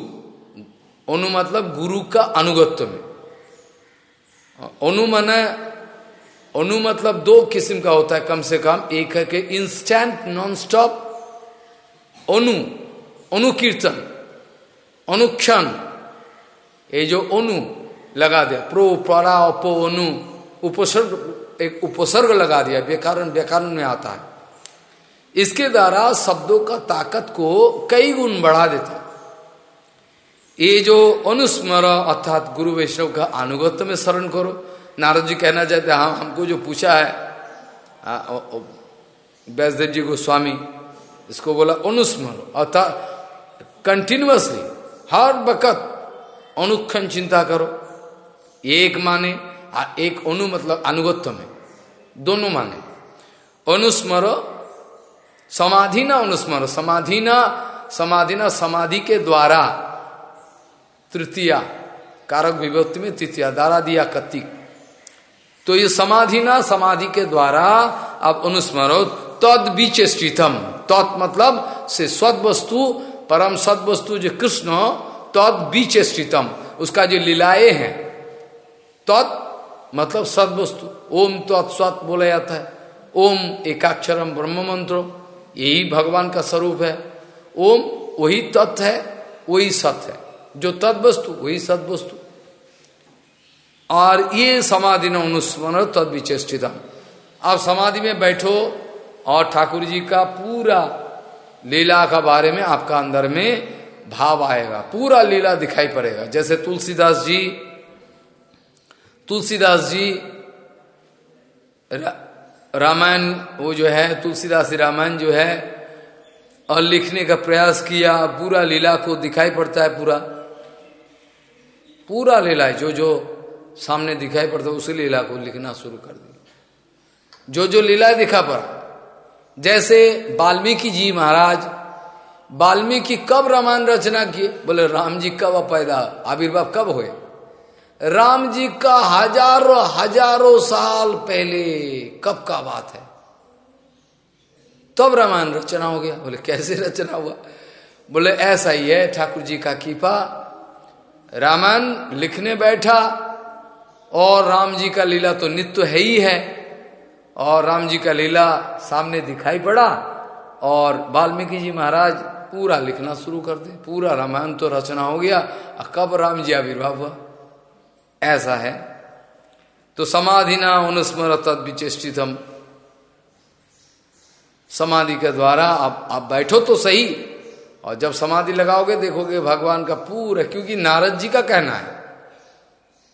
अनु मतलब गुरु का अनुगत्व में। अनुमन अनु मतलब दो किस्म का होता है कम से कम। एक है कि इंस्टेंट नॉन स्टॉप अनु, अनुकीर्तन, अनुक्षण, ये जो अनु लगा दिया, प्रो, परा, अपो, अनु, उपसर्ग, एक उपसर्ग लगा दिया, व्याकरण व्याकरण में आता है। इसके द्वारा शब्दों का ताकत को कई गुण बढ़ा देता ये जो अनुस्मर, अर्थात गुरु वैष्णव का अनुगत्य में शरण करो। नारद जी कहना चाहते हाँ हमको जो पूछा है वैष्णदेव जी गोस्वामी इसको बोला अनुस्मर अर्थात कंटिन्यूसली हर वक़्त अनुक्षण चिंता करो। एक माने एक अनु मतलब अनुगत्य में। दोनों माने। अनुस्मर, समाधि ना अनुस्मर, समाधि ना समाधि ना समाधि के द्वारा तृतीया, कारक विभक्ति में तृतीया, दारा दिया कतिक तो ये समाधि ना समाधि के द्वारा आप अनुस्मरो तद बीच स्थितम तत् मतलब से सद वस्तु परम सद वस्तु जो कृष्ण तद बीच स्थितम। उसका जो लीलाए हैं, तत् मतलब सद वस्तु ओम तत्सत बोला जाता है। ओम एकाक्षरम ब्रह्म मंत्र यही भगवान का स्वरूप है। ओम वही तत्व है, वही सत्य है। जो तद वस्तु वही सद वस्तु और ये समाधि न अनुस्मरण तद विचेष्टितम आप समाधि में बैठो और ठाकुर जी का पूरा लीला का बारे में आपका अंदर में भाव आएगा, पूरा लीला दिखाई पड़ेगा। जैसे तुलसीदास जी तुलसीदास जी रामायण, वो जो है, तुलसीदास रामायण जो है, और लिखने का प्रयास किया, पूरा लीला को दिखाई पड़ता है पूरा। पूरा लीला है जो जो सामने दिखाई पड़ता है, उसी लीला को लिखना शुरू कर दिया। जो जो लीला दिखा पड़ा जैसे वाल्मीकि जी महाराज, वाल्मीकि कब रामायण रचना किए बोले, राम जी कब पैदा, आविर्भाव कब हुए? राम जी का हज़ारों हज़ारों साल पहले कब का बात है? तब रामायण रचना हो गया। बोले, कैसे रचना हुआ? बोले, ऐसा ही है, ठाकुर जी का कीपा। रामायण लिखने बैठा और राम जी का लीला तो नित्य है ही है। और राम जी का लीला सामने दिखाई पड़ा और वाल्मीकि जी महाराज पूरा लिखना शुरू कर दे, पूरा रामायण तो रचना हो गया। कब राम जी आविर्भाव हुआ? ऐसा है। तो समाधि ना अनुस्मर तद विचेष्टितम। समाधि के द्वारा आप आप बैठो तो सही। और जब समाधि लगाओगे, देखोगे भगवान का पूरा, क्योंकि नारद जी का कहना है।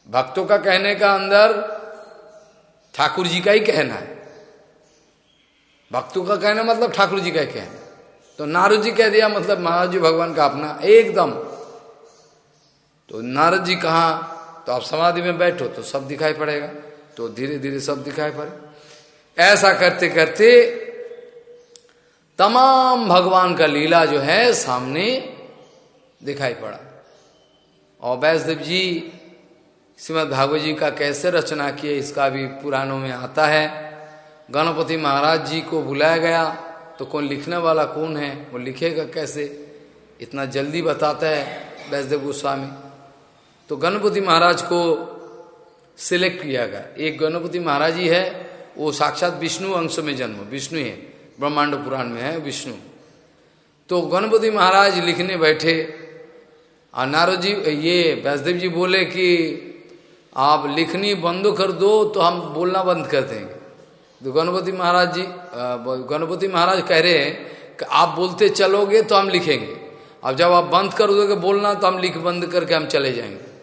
भक्तों का कहने का अंदर ठाकुर जी का ही कहना है। भक्तों का कहना मतलब ठाकुर जी का ही कहना तो नारद जी कह दिया मतलब महाराज जी भगवान का अपना, एकदम। तो नारद जी कहा तो आप समाधि में बैठो तो सब दिखाई पड़ेगा। तो धीरे धीरे सब दिखाई पड़े। ऐसा करते करते तमाम भगवान का लीला जो है सामने दिखाई पड़ा। और वैष्णदेव जी श्रीमद भागवत जी का कैसे रचना किए, इसका भी पुराणों में आता है। गणपति महाराज जी को बुलाया गया तो कौन लिखने वाला, कौन है, वो लिखेगा कैसे? इतना जल्दी बताता है वैष्णदेव गोस्वामी। तो गणपति महाराज को सिलेक्ट किया गया। एक गणपति महाराज ही है, वो साक्षात विष्णु अंश में जन्म, विष्णु है, ब्रह्मांड पुराण में है, विष्णु। तो गणपति महाराज लिखने बैठे, और नारद जी, ये वैष्णदेव जी बोले कि आप लिखनी बंद कर दो तो हम बोलना बंद कर देंगे। तो गणपति महाराज जी गणपति महाराज कह रहे हैं कि आप बोलते चलोगे तो हम लिखेंगे। अब जब आप बंद कर दोगे बोलना तो हम लिख बंद करके हम चले जाएँगे।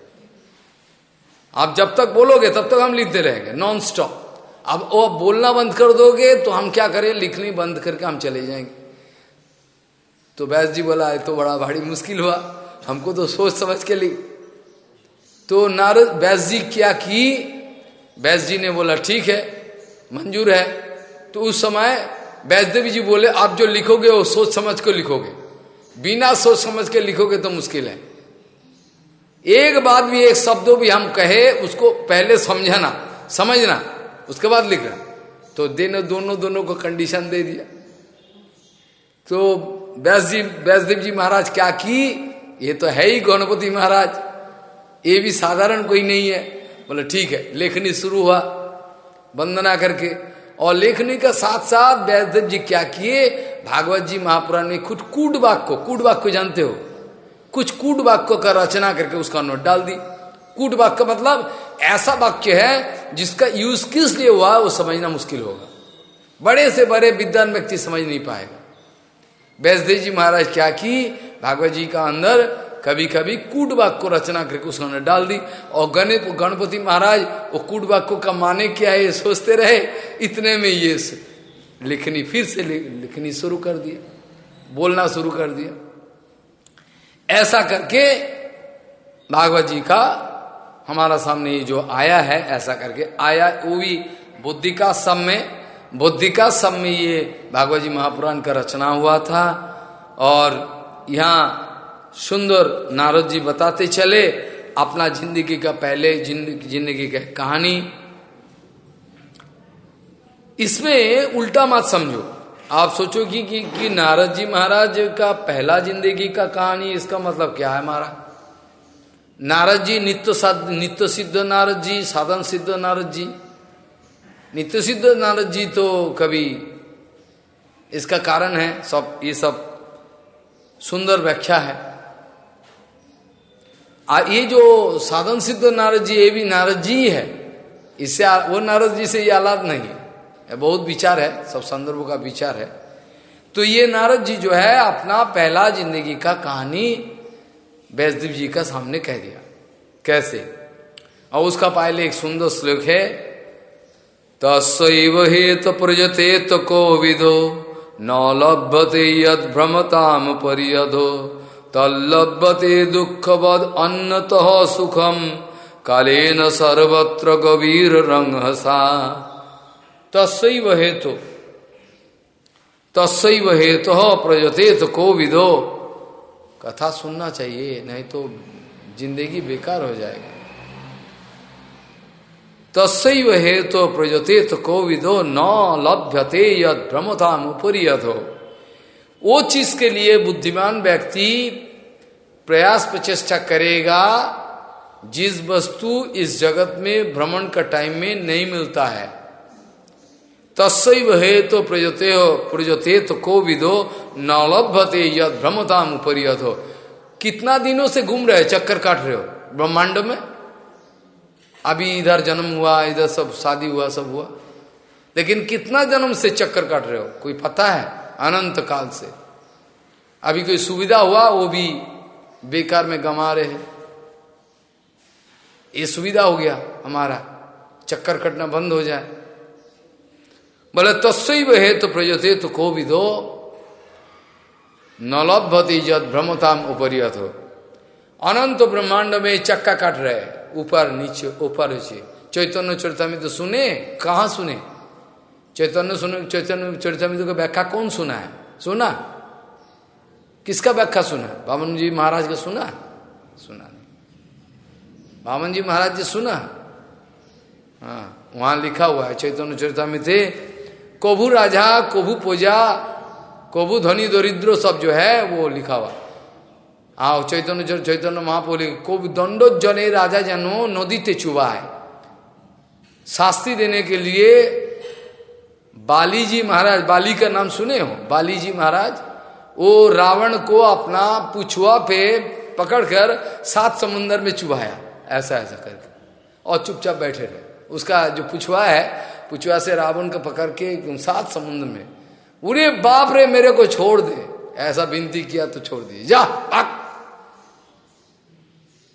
आप जब तक बोलोगे तब तक हम लिखते रहेंगे नॉन स्टॉप अब वो बोलना बंद कर दोगे तो हम क्या करें? लिखनी बंद करके हम चले जाएँगे। तो बैस जी बोला तो बड़ा भारी मुश्किल हुआ। हमको तो सोच समझ के लिख तो नारद बैस जी क्या की? बैस जी ने बोला, ठीक है, मंजूर है। तो उस समय वैष्णवी जी बोले, आप जो लिखोगे, वो सोच समझ कर लिखोगे। बिना सोच समझ के लिखोगे तो मुश्किल है। एक बात भी, एक शब्दों भी हम कहे, उसको पहले समझना समझना, उसके बाद लिखना। तो देने दोनों दोनों को कंडीशन दे दिया। तो व्यास जी व्यासदेव जी महाराज क्या की? ये तो है ही गणपति महाराज। ये भी साधारण कोई नहीं है। बोले, ठीक है, लेखनी शुरू हुआ, वंदना करके। और लेखनी का साथ साथ व्यासदेव जी क्या किए? भागवत जी महापुराण में कुछ कूट वाक्य कूट वाक्य जानते हो? कुछ कूट वाक्य का रचना करके उसका नोट डाल दी। कूट वाक्य मतलब ऐसा वाक्य है जिसका यूज़ किस लिए हुआ वो समझना मुश्किल होगा। बड़े से बड़े विद्वान व्यक्ति समझ नहीं पाएगा। वैष्णदेव जी महाराज क्या की? भागवत जी का अंदर कभी कभी कूट वाक्य को रचना करके उसने डाल दी। और गणित गणपति महाराज, वो कूट वाक्य का माने क्या है? ये सोचते रहे, इतने में ये लिखनी, फिर से लिखनी शुरू कर दिया। बोलना शुरू कर दिया। ऐसा करके भागवत जी का हमारा सामने ये जो आया है, ऐसा करके आया, वो भी बुद्धि का सब में बुद्धि का सब में ये भागवत जी महापुराण का रचना हुआ था। और यहाँ सुंदर नारद जी बताते चले अपना ज़िंदगी का पहले ज़िंदगी का कहानी। इसमें उल्टा मत समझो। आप सोचो कि, कि, कि नारद जी महाराज का पहला ज़िंदगी का कहानी इसका मतलब क्या है हमारा? नारद जी नित्य नित्य सिद्ध नारद जी साधन सिद्ध नारद जी। नित्य सिद्ध नारद जी तो कभी इसका कारण है सब ये सब सुंदर व्याख्या है। ये जो साधन सिद्ध नारद जी, ये भी नारद जी है इससे वो नारद जी से ये आलाद नहीं है। बहुत विचार है, सब संदर्भ का विचार है। तो ये नारद जी जो है, अपना पहला ज़िंदगी का कहानी वैष्णदेव जी का सामने कह दिया। कैसे? और उसका पहले एक सुंदर श्लोक है तस्व हेत प्रजते तो को विदो, न लभते यद भ्रमताम परियदो तल्लभते दुखवद अन्नत सुखम। कालेन सर्वत्र गभीर रंग हसा तस्व हेतु। तस्व हेतु प्रजते तो को विदो कथा सुनना चाहिए, नहीं तो ज़िंदगी बेकार हो जाएगा। तस्व हेतु प्रजते तो को विदो न लभ्यते यद भ्रमताम उपरी हो वो चीज़ के लिए बुद्धिमान व्यक्ति प्रयास प्रचेष्टा करेगा, जिस वस्तु इस जगत में भ्रमण का टाइम में नहीं मिलता है। तस्व हे तो प्रजते हो, प्रजते तो को विदो नलभते यद भ्रमताम उपरियत। हो कितना दिनों से घूम रहे चक्कर काट रहे हो? ब्रह्मांड में? अभी इधर जन्म हुआ, इधर सब शादी हुआ, सब हुआ। लेकिन कितना जन्म से चक्कर काट रहे हो? कोई पता है? अनंत काल से। अभी कोई सुविधा हुआ, वो भी बेकार में गमा रहे हैं। ये सुविधा हो गया हमारा, चक्कर कटना बंद हो जाए। बोले तस्व है तो प्रजते तो को भी दो नलभती जद भ्रमताम उपरियत। हो अनंत ब्रह्मांड में चक्का काट रहे ऊपर, नीचे ऊपर, नीचे। चैतन्य में तो सुने, कहा सुने? चैतन्य सुने, चैतन्य, चरितमित का व्याख्या कौन सुना है? सुना? किसका व्याख्या सुना बामन जी महाराज का सुना सुना नहीं। बामन जी महाराज जी सुना हाँ? वहाँ लिखा हुआ है, चैतन्य चरिता थे कोभु राजा, कोभु पूजा कोभु धनी, दरिद्र सब जो है, वो लिखा हुआ आओ चैतन्य चैतन्य महापोली कोभु दंडो जने राजा जनो नदी ते चुबा है शास्त्री देने के लिए बाली जी महाराज, बाली का नाम सुने हो? बाली जी महाराज वो रावण को अपना पुछुआ पे पकड़कर सात समुंदर में चुभाया। ऐसा ऐसा करके। और चुपचाप बैठे रहे। उसका जो पुछुआ है, पुछुआ से रावण को पकड़ के सात समुद्र में, उरे बाप रे, मेरे को छोड़ दे। ऐसा विनती किया तो छोड़ दिए जा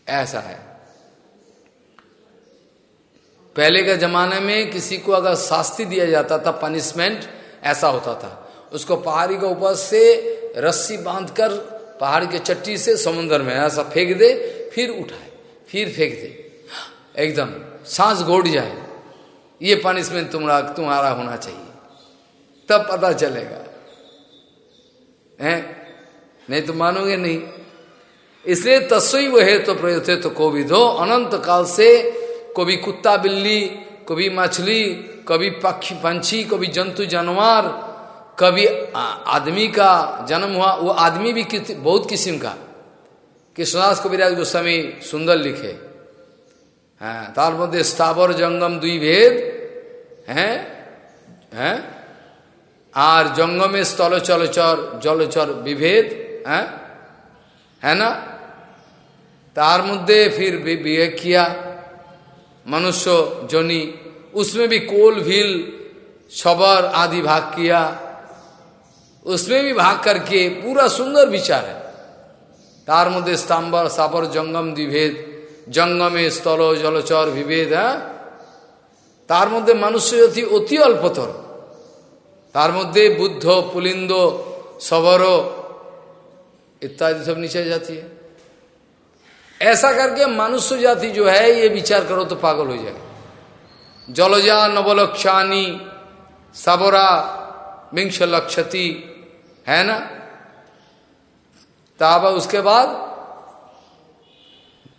ऐसा है। पहले के जमाने में किसी को अगर शास्ति दिया जाता था पनिशमेंट ऐसा होता था। उसको पहाड़ी के ऊपर से रस्सी बांधकर पहाड़ के चट्टी से समुन्द्र में ऐसा फेंक दे, फिर उठाए, फिर फेंक दे। एकदम, सांस घोट जाए। ये पनिशमेंट तुम्हारा तुम्हारा होना चाहिए। तब पता चलेगा। हैं? नहीं तो मानोगे नहीं। इसलिए तस्वीर है तो प्रयोग तो कोविद। अनंत काल से कभी कुत्ता बिल्ली कभी मछली कभी पक्षी पंछी कभी जंतु जानवर कभी आदमी का जन्म हुआ वो आदमी भी बहुत किस्म का कृष्णदास कविराज गोस्वामी सुंदर लिखे हाँ तार मध्य स्थावर जंगम दुई भेद हैं हैं আর জঙ্গমে স্থল চলচর জলচর বিভেদ হ্যাঁ है ना तार मध्य फिर विवेक किया मनुष्य जोनी उसमें भी कोल भील सबर आदि भाग किया उसमें भी भाग करके पूरा सुंदर विचार है तार मध्य स्तंबर सापर जंगम द्विभेद जंगमे স্থল জলচর বিভেদ হ্যাঁ তার মধ্যে মানুষ অতি অতি অল্পতর তার মধ্যে বুদ্ধ পুলিন্দ সবর इत्यादि सब नीचे जाती है ऐसा करके मनुष्य जाति जो है, ये विचार करो तो पागल हो जाए जलजा नवलक्षानी सबरा विंश लक्षति, है ना? ताबा उसके बाद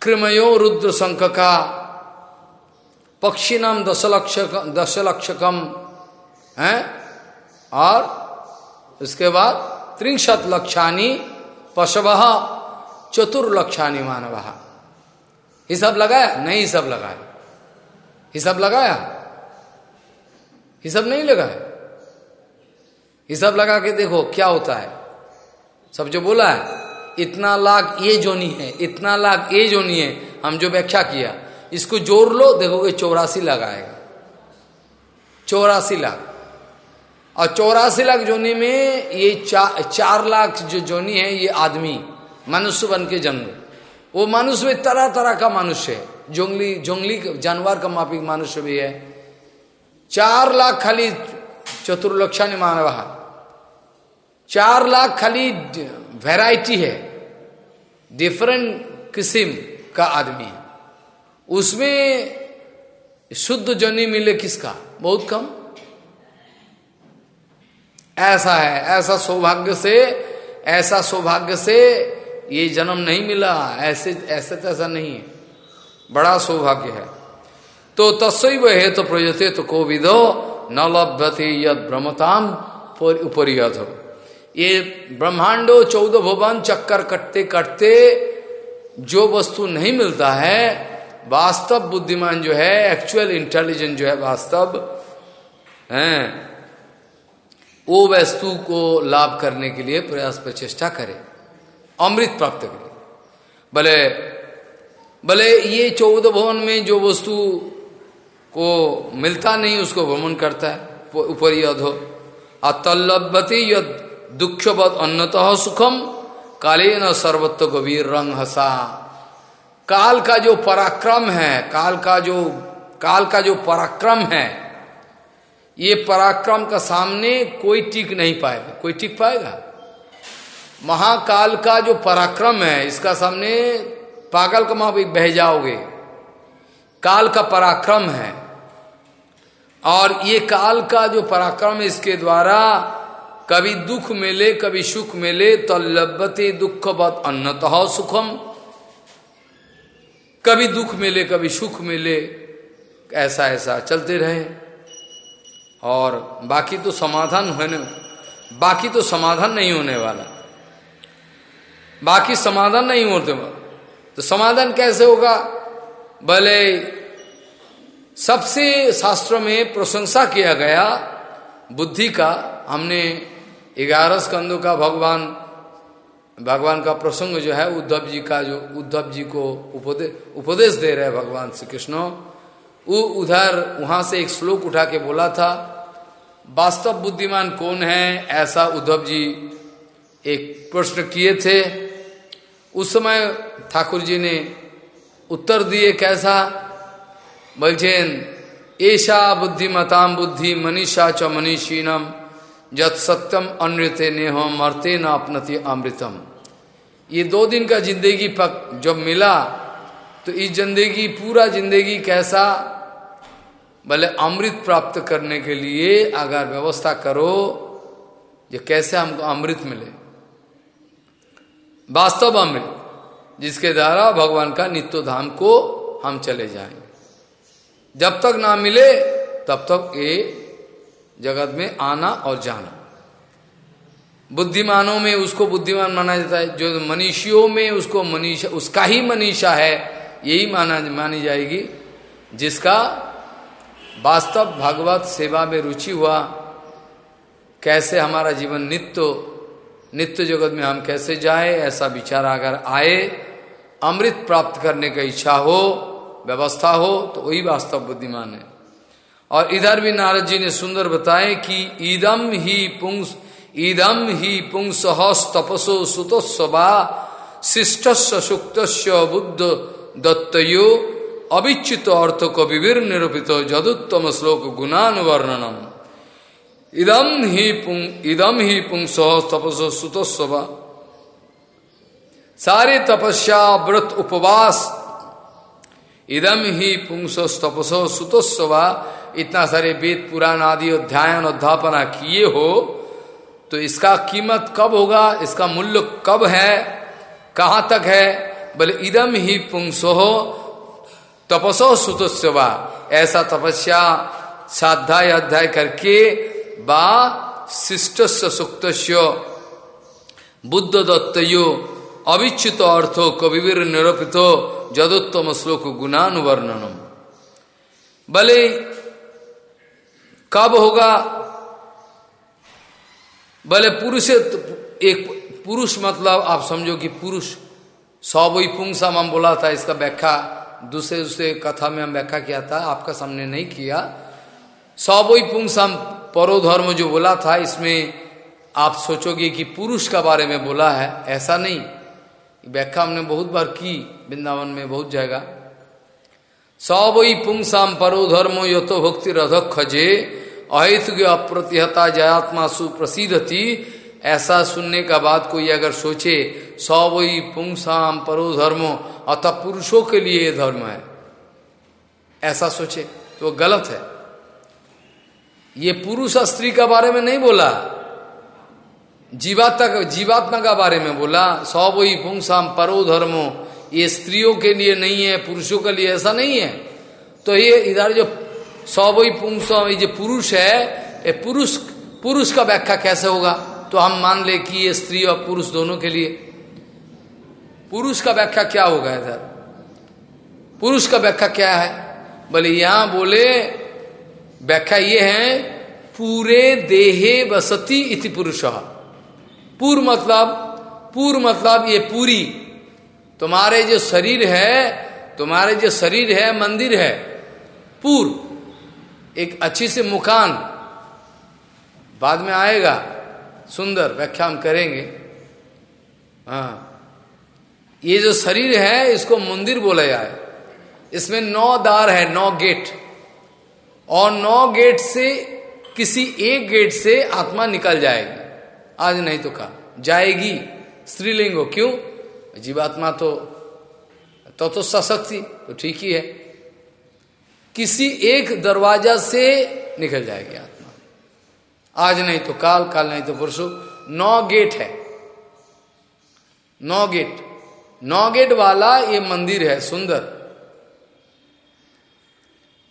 कृमयो रुद्र शंख का पक्षी नाम दशलक्ष दशलक्षकम, है? और उसके बाद त्रिशत लक्षानी पशव। चतुर्लक्षानी मानव हिसाब लगाया? नहीं हिसाब लगाया। हिसाब लगाया? हिसाब नहीं लगाया? हिसाब लगा के देखो क्या होता है। सब जो बोला है इतना लाख ये जोनी है इतना लाख ये जोनी है हम जो व्याख्या किया इसको जोड़ लो देखोगे चौरासी लाख आएगा। चौरासी लाख। और चौरासी लाख जोनी में ये चा, चार लाख जो जोनी है ये आदमी मनुष्य बन के जन्म। वो मनुष्य में तरह तरह का मनुष्य है। जंगली जंगली जानवर का मापिक मनुष्य भी है। चार लाख खाली चतुर्लक्षा मानव चार लाख खाली वैरायटी है। डिफरेंट किस्म का आदमी है। उसमें शुद्ध जनी मिले किसका? बहुत कम। ऐसा है, ऐसा सौभाग्य से, ऐसा सौभाग्य से ये जन्म नहीं मिला, ऐसे ऐसे तैसा नहीं है। बड़ा सौभाग्य है। तो तस्व है तो प्रजते तो को विदो न लभ्यते यद ब्रह्मताम उपरियत। हो ये ब्रह्मांडो चौदह भवन चक्कर कटते कटते जो वस्तु नहीं मिलता है, वास्तव बुद्धिमान जो है एक्चुअल इंटेलिजेंट जो है, वास्तव, है, वो वस्तु को लाभ करने के लिए प्रयास प्रचेष्टा करे। अमृत प्राप्त करे। भले भले ये चौदह भवन में जो वस्तु को मिलता नहीं, उसको भ्रमण करता है ऊपर अधो। अतल्लभती यद दुखबद अन्नत सुखम काले न सर्वत्व गवीर रंग हसा काल का जो पराक्रम है, काल का जो, काल का जो पराक्रम है, ये पराक्रम का सामने कोई टिक नहीं पाएगा। कोई टिक पाएगा? महाकाल का जो पराक्रम है, इसका सामने पागल का माँ बह जाओगे। काल का पराक्रम है। और ये काल का जो पराक्रम इसके द्वारा कभी दुख मिले, कभी सुख मिले तो लब्बते दुख बद अन्नत सुखम। कभी दुख मिले, कभी सुख मिले, ऐसा ऐसा चलते रहे। और बाकी तो समाधान होने बाकी तो समाधान नहीं होने वाला। बाकी समाधान नहीं होते तो समाधान कैसे होगा? भले सबसे शास्त्रों में प्रशंसा किया गया, बुद्धि का, हमने ग्यारह स्कंदों का भगवान भगवान का प्रसंग जो है, उद्धव जी का जो, उद्धव जी को उपदेश उपदेश दे रहे भगवान श्री कृष्ण। वो उधर वहाँ से एक श्लोक उठा के बोला था, वास्तव बुद्धिमान कौन है? ऐसा उद्धव जी एक प्रश्न किए थे। उस समय ठाकुर जी ने उत्तर दिए, कैसा? बोलचेन ऐसा बुद्धिमताम बुद्धि मनीषा च मनीषीनम जत सत्यम अनृत्य ने हो मरते न अपनति अमृतम। ये दो दिन का ज़िंदगी पक जब मिला तो इस ज़िंदगी, पूरा ज़िंदगी कैसा? भले अमृत प्राप्त करने के लिए अगर व्यवस्था करो जो कैसे हमको अमृत मिले? वास्तव अमृत जिसके द्वारा भगवान का नित्य धाम को हम चले जाएँगे जब तक ना मिले, तब तक ये जगत में आना और जाना। बुद्धिमानों में उसको बुद्धिमान माना जाता है, जो मनीषियों में उसको मनीषा, उसका ही मनीषा है, यही माना, मानी जाएगी, जिसका वास्तव भगवत सेवा में रुचि हुआ, कैसे हमारा जीवन नित्य नित्य जगत में हम कैसे जाए, ऐसा विचार अगर आए, अमृत प्राप्त करने का इच्छा हो, व्यवस्था हो तो वही वास्तव बुद्धिमान है। और इधर भी नारद जी ने सुंदर बताए कि ईदम ही पुंस ईदम ही पुंस तपसो सुतोस्वा शिष्टस्य सुक्त बुद्ध दत्तयो, अविच्युत अर्थ को विवीर निरूपित जदुत्तम श्लोक गुणानुवर्णनम। इदम ही पुंग इदम ही पुंस तपसो सुतोस्वा सारे तपस्या, व्रत, उपवास। इदम ही पुंसो तपसो सुतोस्वा इतना सारे वेद, पुराण आदि, अध्यायन, अध्यापना किए हो तो इसका कीमत कब होगा, इसका मूल्य कब है, कहाँ तक है? बोले इदम ही पुंसो तपसो सुतोस्वा ऐसा तपस्या, साध्याय अध्याय करके सुक्त बुद्ध दत्तो अविच्युत अर्थो कविवीर निरूपितो जदोत्तम श्लोक गुणानुवर्णनम। भले कब होगा भले पुरुष एक पुरुष मतलब आप समझो कि पुरुष सौ वही पुंगसम हम बोला था, इसका व्याख्या दूसरे दूसरे कथा में हम व्याख्या किया था, आपका सामने नहीं किया। सौ वही पुंगसम परोधर्म जो बोला था, इसमें आप सोचोगे कि पुरुष का बारे में बोला है, ऐसा नहीं। व्याख्या हमने बहुत बार की, वृंदावन में बहुत जाएगा सौ वही पुंसाम परो धर्मो यथो भक्ति रधक अहित अप्रतिहता जयात्मा सुप्रसिद्धति ऐसा सुनने का बाद कोई अगर सोचे सौ वही पुंसाम परो धर्मो अतः पुरुषों के लिए धर्म है। ऐसा सोचे तो गलत है। ये पुरुष स्त्री का बारे में नहीं बोला। जीवात्मा का जीवात्मा का बारे में बोला सौ वही पुंसाम परो धर्मो, ये स्त्रियों के लिए नहीं है, पुरुषों के लिए ऐसा नहीं है। तो ये इधर जो सौ वही पुंसाम ये जो पुरुष है, ये पुरुष पुरुष का व्याख्या कैसे होगा? तो हम मान ले कि ये स्त्री और पुरुष दोनों के लिए। पुरुष का व्याख्या क्या होगा इधर? पुरुष का व्याख्या क्या है? बोले, यहाँ बोले व्याख्या ये है, पूरे देहे बसती इति पुरुष। पूर्व मतलब पूर्व मतलब ये पूरी। तुम्हारे जो शरीर है, तुम्हारे जो शरीर है, मंदिर है। पूर्व एक अच्छी से मुकान बाद में आएगा, सुंदर व्याख्या हम करेंगे। हाँ। ये जो शरीर है, इसको मंदिर बोला जाए। इसमें नौ दार है, नौ गेट। और नौ गेट से किसी एक गेट से आत्मा निकल जाएगी। आज नहीं तो कहा जाएगी। स्त्रीलिंगो, क्यों? जीवात्मा तो तो तो सशक्ति तो ठीक ही है। किसी एक दरवाज़ा से निकल जाएगी आत्मा। आज नहीं तो काल काल नहीं तो परसों। नौ गेट है। नौ गेट। नौ गेट वाला ये मंदिर है, सुंदर।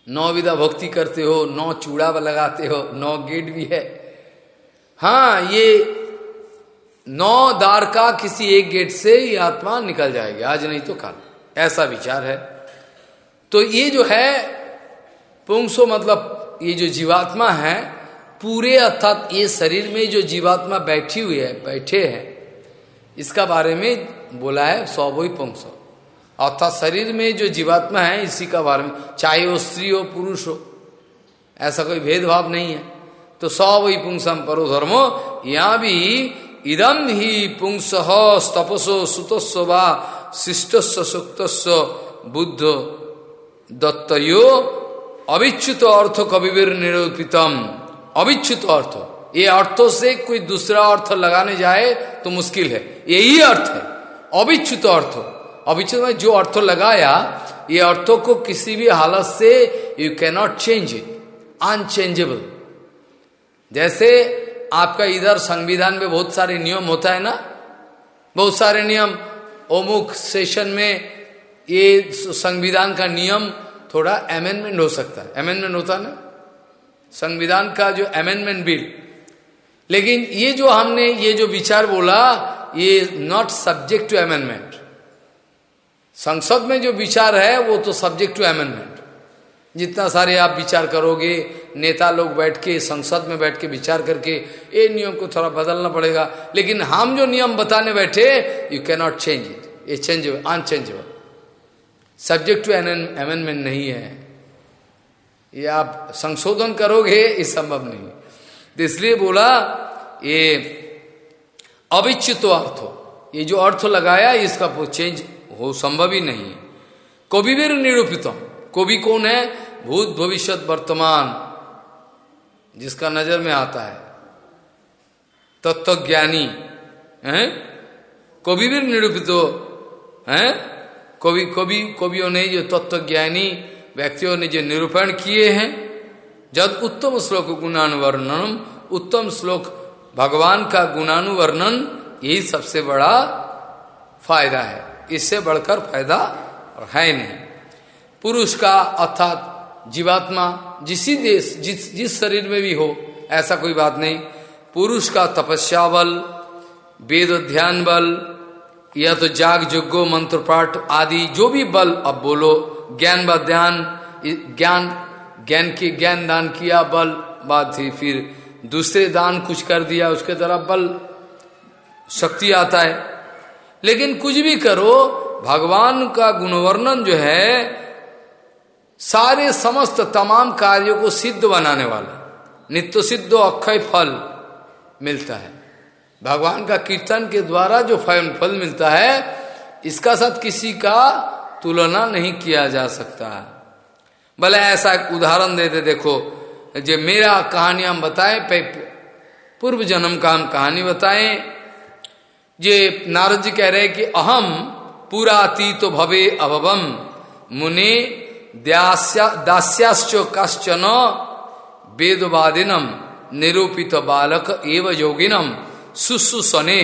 नौ विधा भक्ति करते हो, नौ चूड़ा लगाते हो, नौ गेट भी है। हाँ ये नौ दार का किसी एक गेट से ये आत्मा निकल जाएगी, आज नहीं तो कल। ऐसा विचार है। तो ये जो है, पुंसो मतलब ये जो जीवात्मा है, पूरे अर्थात ये शरीर में जो जीवात्मा बैठी हुई है, बैठे हैं, इसका बारे में बोला है सौ सौभोई पुंसो। अर्थात शरीर में जो जीवात्मा है, इसी का बारे में, चाहे वो स्त्री हो, पुरुष हो, ऐसा कोई भेदभाव नहीं है। तो सब वही पुंसम परो धर्मो, यहाँ भी इदम ही पुंस तपसो सुतस्व शिष्टस्व सुक्तस्व बुद्ध दत्तो अविच्युत अर्थ कविवीर निरूपितम। अविच्युत अर्थ। ये अर्थों से कोई दूसरा अर्थ लगाने जाए तो मुश्किल है। यही अर्थ है। अविच्युत अर्थ। अविच्युत में जो अर्थ लगाया, ये अर्थों को किसी भी हालत से you cannot change it unchangeable जैसे आपका इधर संविधान में बहुत सारे नियम होता है ना? बहुत सारे नियम। ओमुख सेशन में ये संविधान का नियम थोड़ा अमेंडमेंट हो सकता है। अमेंडमेंट होता है ना? संविधान का जो अमेंडमेंट बिल लेकिन ये जो हमने, ये जो विचार बोला, ये नॉट सब्जेक्ट टू अमेंडमेंट संसद में जो विचार है, वो तो सब्जेक्ट टू अमेंडमेंट जितना सारे आप विचार करोगे, नेता लोग बैठ के संसद में बैठ के विचार करके, ये नियम को थोड़ा बदलना पड़ेगा। लेकिन हम जो नियम बताने बैठे यू कैनॉट चेंज इट ये change unchangeable subject to amendment नहीं है। ये आप संशोधन करोगे, ये संभव नहीं। तो इसलिए बोला, ये अविचित अर्थ हो। ये जो अर्थ लगाया, इसका चेंज हो संभव ही नहीं है। कवि भी निरूपितम कवि कौन है? भूत भविष्य वर्तमान, जिसका नज़र में आता है। तत्वज्ञानी, है? कवि भी निरूपित है कवि कवि कवियों ने जो तत्वज्ञानी व्यक्तियों ने जो निरूपण किए हैं, जब उत्तम श्लोक गुणानुवर्णन उत्तम श्लोक भगवान का गुणानुवर्णन, यही सबसे बड़ा फ़ायदा है। इससे बढ़कर फ़ायदा है नहीं। पुरुष का अर्थात जीवात्मा जिसी देश, जिस जिस शरीर में भी हो, ऐसा कोई बात नहीं। पुरुष का तपस्या बल, वेद ध्यान बल, या तो जाग जुग्गो मंत्र पाठ आदि, जो भी बल अब बोलो, ज्ञान व ध्यान ज्ञान ज्ञान की, ज्ञान दान किया, बल बात थी फिर दूसरे दान कुछ कर दिया, उसके तरफ़ बल, शक्ति आता है। लेकिन कुछ भी करो, भगवान का गुणवर्णन जो है, सारे समस्त तमाम कार्यों को सिद्ध बनाने वाला नित्य सिद्ध अक्षय फल मिलता है। भगवान का कीर्तन के द्वारा जो फल फल मिलता है, इसका साथ किसी का तुलना नहीं किया जा सकता। है भले ऐसा उदाहरण देते देखो, जो मेरा कहानी हम बताएँ पूर्व जन्म का हम कहानी बताएँ जे नारद जी कह रहे हैं कि अहम पूरा अतीत भवे अभवम मुने दास्याश्च कश्चन वेदवादिनम, निरूपित बालक एव योगिनम। सुसुसने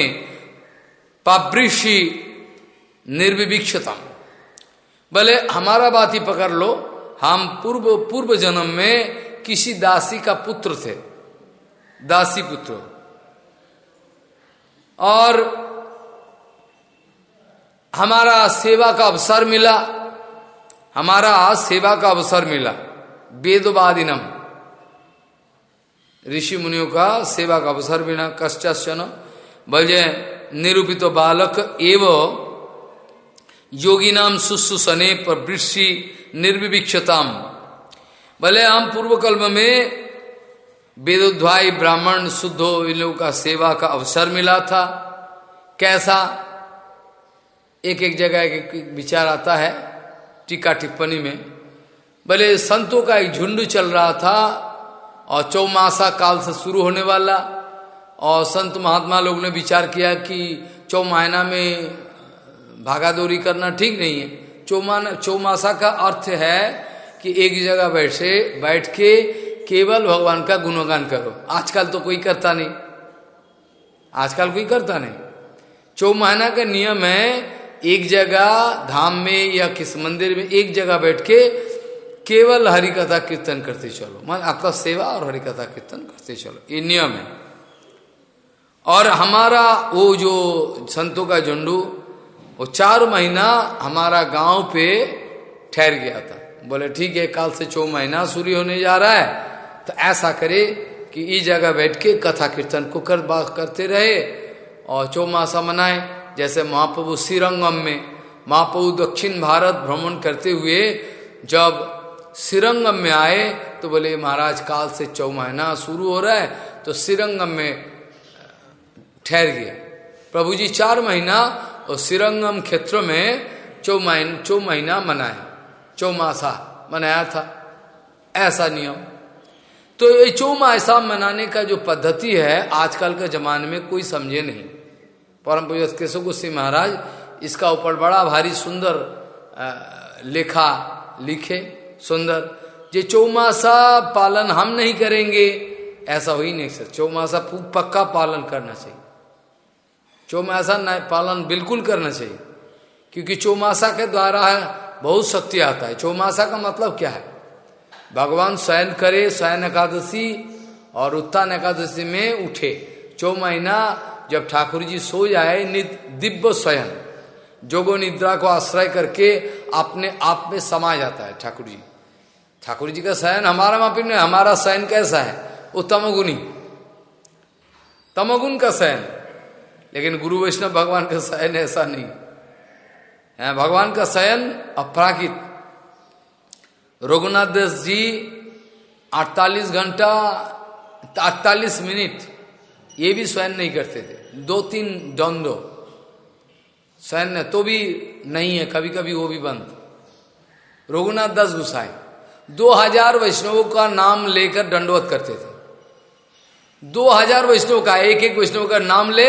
पावृषि निर्विवीक्षतम भले हमारा बात ही पकड़ लो, हम पूर्व पूर्व जन्म में किसी दासी का पुत्र थे। दासी पुत्र। और हमारा सेवा का अवसर मिला, हमारा सेवा का अवसर मिला। वेदवादिनम। ऋषि मुनियों का सेवा का अवसर मिला कश्चन बजे निरूपित तो बालक एव योगी नाम सुसुसने पर वृषि निर्विवीक्षताम। भले हम पूर्व कल्प में वेदोध्वाई ब्राह्मण शुद्धो इन लोगों का सेवा का अवसर मिला था। कैसा? एक एक जगह एक विचार आता है टीका टिप्पणी में। भले संतों का एक झुंड चल रहा था और चौमासा काल से शुरू होने वाला और संत महात्मा लोग ने विचार किया कि चौ महीना में भागादौड़ी करना ठीक नहीं है। चौमाना, चौमासा का अर्थ है कि एक जगह बैठे, बैठ के केवल भगवान का गुणगान करो। आजकल तो कोई करता नहीं। आजकल कोई करता नहीं। चौ महीना का नियम है, एक जगह धाम में या किस मंदिर में एक जगह बैठ के केवल हरि कथा कीर्तन करते चलो। मान आपका सेवा और हरि कथा कीर्तन करते चलो। ये नियम है। और हमारा वो जो संतों का झुंडू, वो चार महीना हमारा गाँव पे ठहर गया था। बोले, ठीक है, कल से चौ महीना सूर्य होने जा रहा है। तो ऐसा करे कि इस जगह बैठ के कथा कीर्तन को कर करते रहे और चौमासा मनाए। जैसे महाप्रभु श्रीरंगम में, महाप्रभु दक्षिण भारत भ्रमण करते हुए जब श्रीरंगम में आए तो बोले, महाराज, काल से चौ महीना शुरू हो रहा है। तो श्रीरंगम में, ठहर गए प्रभु जी चार महीना और श्रीरंगम क्षेत्र में चौ महीना चौ महीना मनाए। चौमासा मनाया था। ऐसा नियम। तो ये चौमासा मनाने का जो पद्धति है, आजकल के जमाने में कोई समझे नहीं। परम पूज केशव गोस्वी महाराज इसका ऊपर बड़ा भारी सुंदर लेखा लिखे, सुंदर जे चौमासा पालन हम नहीं करेंगे। ऐसा हो ही नहीं सकता। चौमासा पक्का पालन करना चाहिए। चौमासा पालन बिल्कुल करना चाहिए। क्योंकि चौमासा के द्वारा बहुत शक्ति आता है। चौमासा का मतलब क्या है? भगवान स्वयं करे स्वयं एकादशी और उत्थान एकादशी में उठे। चौ महीना जब ठाकुर जी सो जाए दिव्य स्वयं जोगो निद्रा को आश्रय करके अपने आप में समा जाता है ठाकुर जी ठाकुर जी का शयन हमारा मापी नहीं, हमारा शयन कैसा है? वो तमोगुनी तमोगुण का शयन। लेकिन गुरु वैष्णव भगवान का शयन ऐसा नहीं। है, भगवान का शयन अपराकित रघुनाथ दास जी 48 घंटा 48 मिनट, ये भी स्वयं नहीं करते थे। दो तीन दो स्वयं तो भी नहीं है कभी कभी वो भी बंद। रघुनाथ दास गुसाए दो हज़ार वैष्णवों का नाम लेकर दंडवत करते थे। दो हज़ार वैष्णव का, एक एक वैष्णव का नाम ले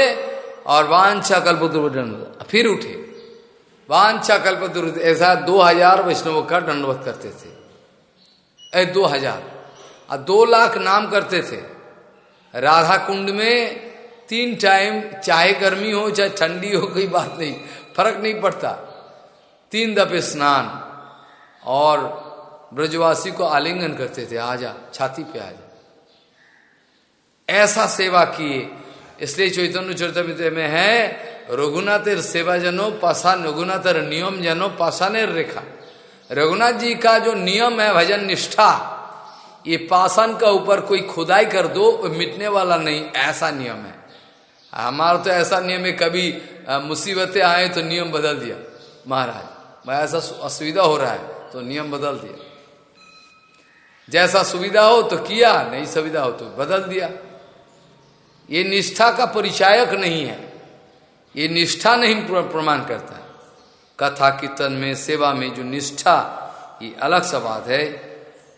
और वांछा कल्पद्रुव दंडवत। फिर उठे। वांछा कल्पद्रुव ऐसा दो हज़ार वैष्णवों का दंडवत करते थे। ए, दो हज़ार। और दो लाख नाम करते थे। राधा कुंड में तीन टाइम चाहे गर्मी हो चाहे ठंडी हो, कोई बात नहीं, फ़र्क नहीं पड़ता। तीन दफे स्नान और ब्रजवासी को आलिंगन करते थे आजा छाती पे आजा ऐसा सेवा किए। इसलिए चैतन्य चरित्र में है, रघुनाथेर सेवा जनो पासान रघुनाथर नियम जनो पासानेर रेखा। रघुनाथ जी का जो नियम है भजन निष्ठा, ये पासन का ऊपर कोई खुदाई कर दो मिटने वाला नहीं, ऐसा नियम है। हमारा तो ऐसा नियम है, कभी मुसीबतें आए तो नियम बदल दिया। महाराज ऐसा असुविधा हो रहा है तो नियम बदल दिया। जैसा सुविधा हो तो किया, नहीं सुविधा हो तो बदल दिया। ये निष्ठा का परिचायक नहीं है। ये निष्ठा नहीं प्रमाण करता है। कथा कीर्तन में, सेवा में जो निष्ठा, ये अलग सा बात है।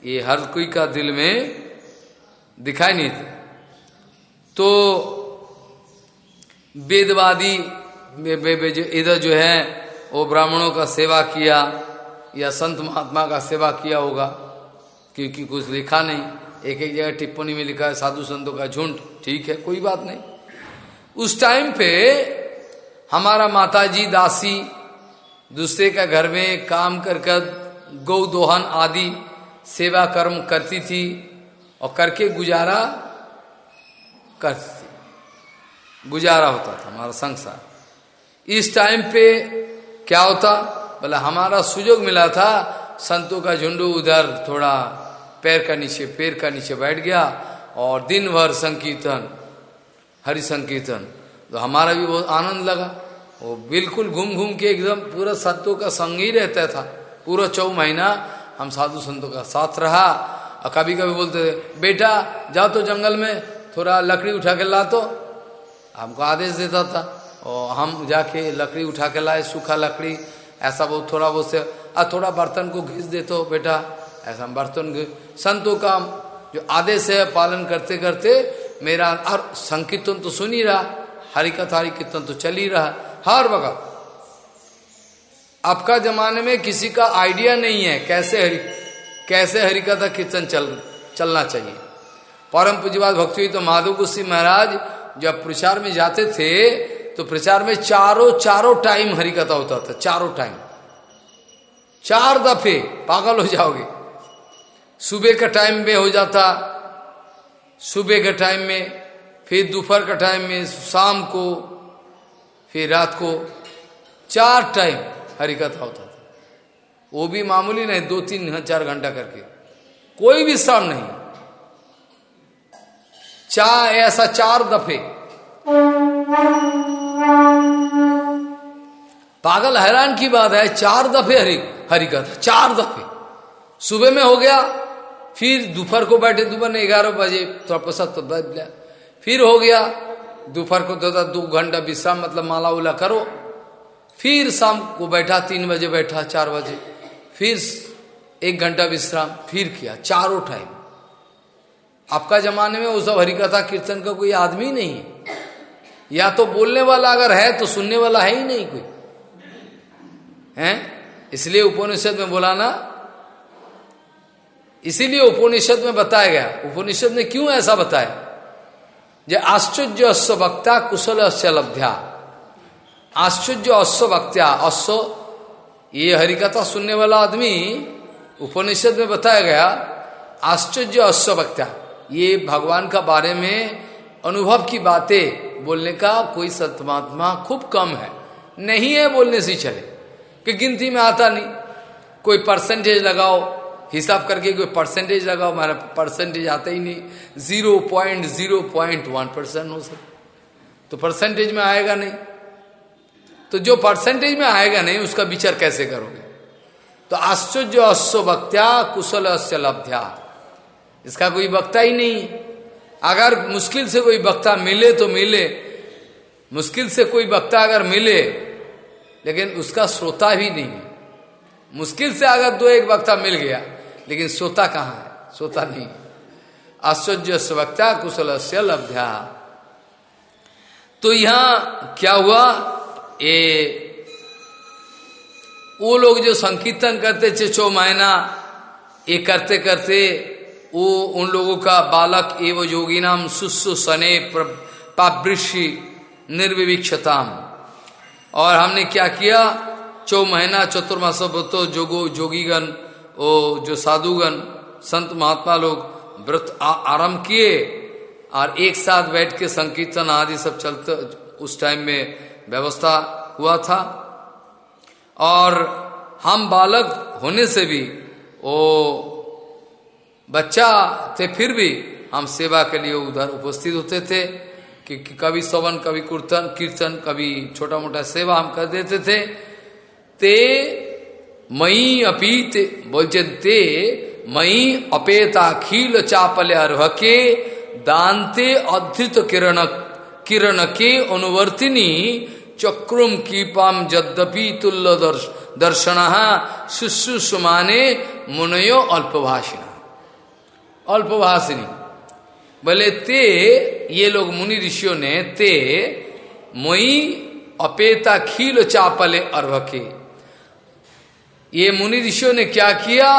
ये हर कोई का दिल में दिखाई नहीं थे तो वेदवादी इधर जो है, वो ब्राह्मणों का सेवा किया, या संत महात्मा का सेवा किया होगा, क्योंकि कुछ लिखा नहीं। एक एक जगह टिप्पणी में लिखा है, साधु संतों का झुंड, ठीक है, कोई बात नहीं। उस टाइम पे हमारा माताजी, दासी दूसरे का घर में काम कर कर गौ दोहन आदि सेवा कर्म करती थी और करके गुजारा करती थी। गुजारा होता था हमारा संसार। इस टाइम पे क्या होता? बोला, हमारा सुजोग मिला था, संतों का झुंडू उधर थोड़ा पैर का नीचे, पैर का नीचे बैठ गया और दिन भर संकीर्तन, हरि संकीर्तन। तो हमारा भी बहुत आनंद लगा। वो बिल्कुल घूम घूम के एकदम पूरा संतों का संग ही रहता था। पूरा चौ महीना हम साधु संतों का साथ रहा। और कभी कभी बोलते थे, बेटा जाओ तो जंगल में, थोड़ा लकड़ी उठा के ला तो। हमको आदेश देता था। और हम जाके लकड़ी उठा के लाए, सूखा लकड़ी, ऐसा बहुत थोड़ा बहुत से और थोड़ा बर्तन को घिस दे तो बेटा। ऐसा बर्तन संतों का जो आदेश है पालन करते करते मेरा और संकीर्तन तो सुन ही रहा, हरिकथा हरि कीर्तन तो चल ही रहा। हर वक्त। आपका जमाने में किसी का आइडिया नहीं है कैसे हरि, कैसे हरिकथा कीर्तन चल, चलना चाहिए। परम पूजवाद भक्ति हुई तो माधव गुस्सी महाराज जब प्रचार में जाते थे तो प्रचार में चारों चारों टाइम हरिकथा होता था, चारों टाइम। चार दफे, पागल हो जाओगे। सुबह का टाइम में हो जाता, सुबह के टाइम में, फिर दोपहर का टाइम में, शाम को फिर रात को चार टाइम हरिकथा होता था। वो भी मामूली नहीं, दो तीन चार घंटा करके। कोई भी श्रम नहीं। चार, ऐसा चार दफे। पागल हैरान की बात है, चार दफे हरि हरिकथा चार दफे। सुबह में हो गया, फिर दोपहर को बैठे, दोपहर में ग्यारह बजे, थोड़ा पसंद तो बज गया फिर हो गया दोपहर को तो दो घंटा विश्राम मतलब माला उला करो। फिर शाम को बैठा, तीन बजे बैठा, चार बजे। फिर एक घंटा विश्राम, फिर किया, चारों टाइम आपका जमाने में वो सब हरिकथा कीर्तन का कोई आदमी नहीं है। या तो बोलने वाला अगर है तो सुनने वाला है ही नहीं कोई। है? इसलिए उपनिषद में बोला ना, इसीलिए उपनिषद में बताया गया। उपनिषद ने क्यों ऐसा बताया? जे आश्चर्य अश्व वक्ता कुशल अश्व लब्ध्या आश्चर्य अश्व वक्त्या अश्व ये हरिकथा सुनने वाला आदमी उपनिषद में बताया गया आश्चर्य अश्व वक्त्या ये भगवान का बारे में अनुभव की बातें बोलने का कोई सतमात्मा खूब कम है नहीं है बोलने से चले कि गिनती में आता नहीं कोई परसेंटेज लगाओ हिसाब करके कोई परसेंटेज लगाओ, हमारा परसेंटेज आता ही नहीं। Zero point zero point one percent हो सकता तो परसेंटेज में आएगा नहीं। तो जो परसेंटेज में आएगा नहीं, उसका विचार कैसे करोगे? तो आश्चर्य अश्व वक्त्या कुशल अश्य लब्ध्या। इसका कोई वक्ता ही नहीं। अगर मुश्किल से कोई वक्ता मिले तो मिले। मुश्किल से कोई वक्ता अगर मिले, लेकिन उसका श्रोता भी नहीं। मुश्किल से अगर दो एक वक्ता मिल गया लेकिन श्रोता कहाँ है? श्रोता नहीं। आश्चर्य वक्ता कुशल से लब्ध्या। तो यहाँ क्या हुआ? ये वो लोग जो संकीर्तन करते थे छो महीना ये करते करते वो उन लोगों का बालक एवं योगी नाम सुस्सु सने पावृषि निर्विवीक्षताम। और हमने क्या किया? चौ महीना चतुर्मास जोगो, जोगीगण ओ जो साधुगण संत महात्मा लोग व्रत आरंभ किए और एक साथ बैठ के संकीर्तन आदि सब चलते उस टाइम में व्यवस्था हुआ था। और हम बालक होने से भी वो बच्चा थे फिर भी हम सेवा के लिए उधर उपस्थित होते थे कि, कि कभी सवन कभी कीर्तन कीर्तन कभी छोटा मोटा सेवा हम कर देते थे। ते मई अपीत बोलते ते मई अपेता खील चापले अर्भके दांते अधृत किरण किरण के अनुवर्तिनी चक्रुम कीपाम यद्यपि तुल्य दर्श, दर्शन शुश्रूषमाने मुनयो अल्पभाषिणा। अल्पभाषिनी बोले ते ये लोग मुनि ऋषियों ने ते मोई अपेता खील चापले अर्भके। ये मुनि ऋषियों ने क्या किया?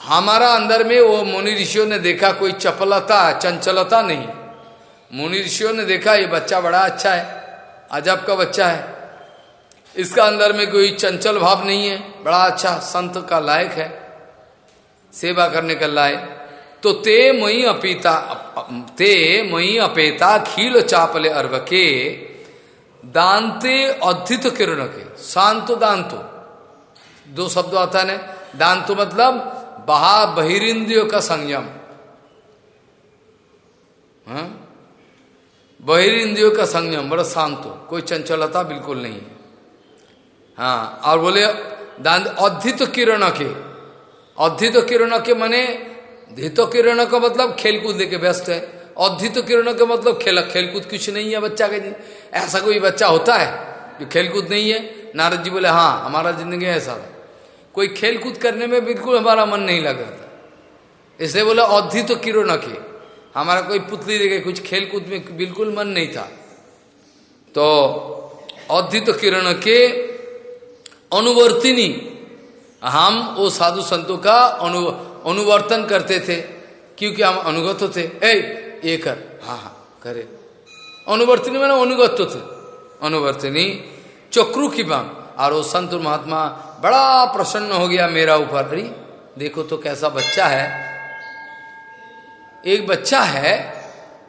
हमारा अंदर में वो मुनि ऋषियों ने देखा कोई चपलता, चंचलता नहीं। मुनि ऋषियों ने देखा ये बच्चा बड़ा अच्छा है, अजब का बच्चा है। इसका अंदर में कोई चंचल भाव नहीं है, बड़ा अच्छा संत का लायक है, सेवा करने का लायक। तो ते मई अपीता, ते मई अपेता खील चापले अर्व के दांते अद्धित किरण के शांतो दांतो। दो शब्द आता है दान तो मतलब बहा बहिरिंद्रियों का संयम। हाँ? बहिरिंद्रियों का संयम, बड़ा शांत हो। कोई चंचलता बिल्कुल नहीं है। हाँ और बोले, दान अद्धित किरण के। अद्धित किरण के मने धित किरण का मतलब खेलकूद लेके व्यस्त है। अद्धित किरण का मतलब खेल, खेलकूद कुछ नहीं है बच्चा के ऐसा कोई बच्चा होता है जो खेलकूद नहीं है? नारद जी बोले हाँ हमारा ज़िंदगी ऐसा था कोई खेल कूद करने में बिल्कुल हमारा मन नहीं लग रहा था। इसलिए बोला अवधि तो किरो न के। हमारा कोई पुतली देखे कुछ खेल कूद में बिल्कुल मन नहीं था। तो अवधि तो किरण के, अनुवर्तिनी। हम वो साधु संतों का अनु, अनुवर्तन करते थे, क्योंकि हम अनुगत थे। ए ये कर। हाँ हाँ करे। अनुवर्तिनी मैंने अनुगत थे। अनुवर्तिनी चक्रू की बाम और वो संत महात्मा बड़ा प्रसन्न हो गया मेरा ऊपर। अरे, देखो तो कैसा बच्चा है। एक बच्चा है,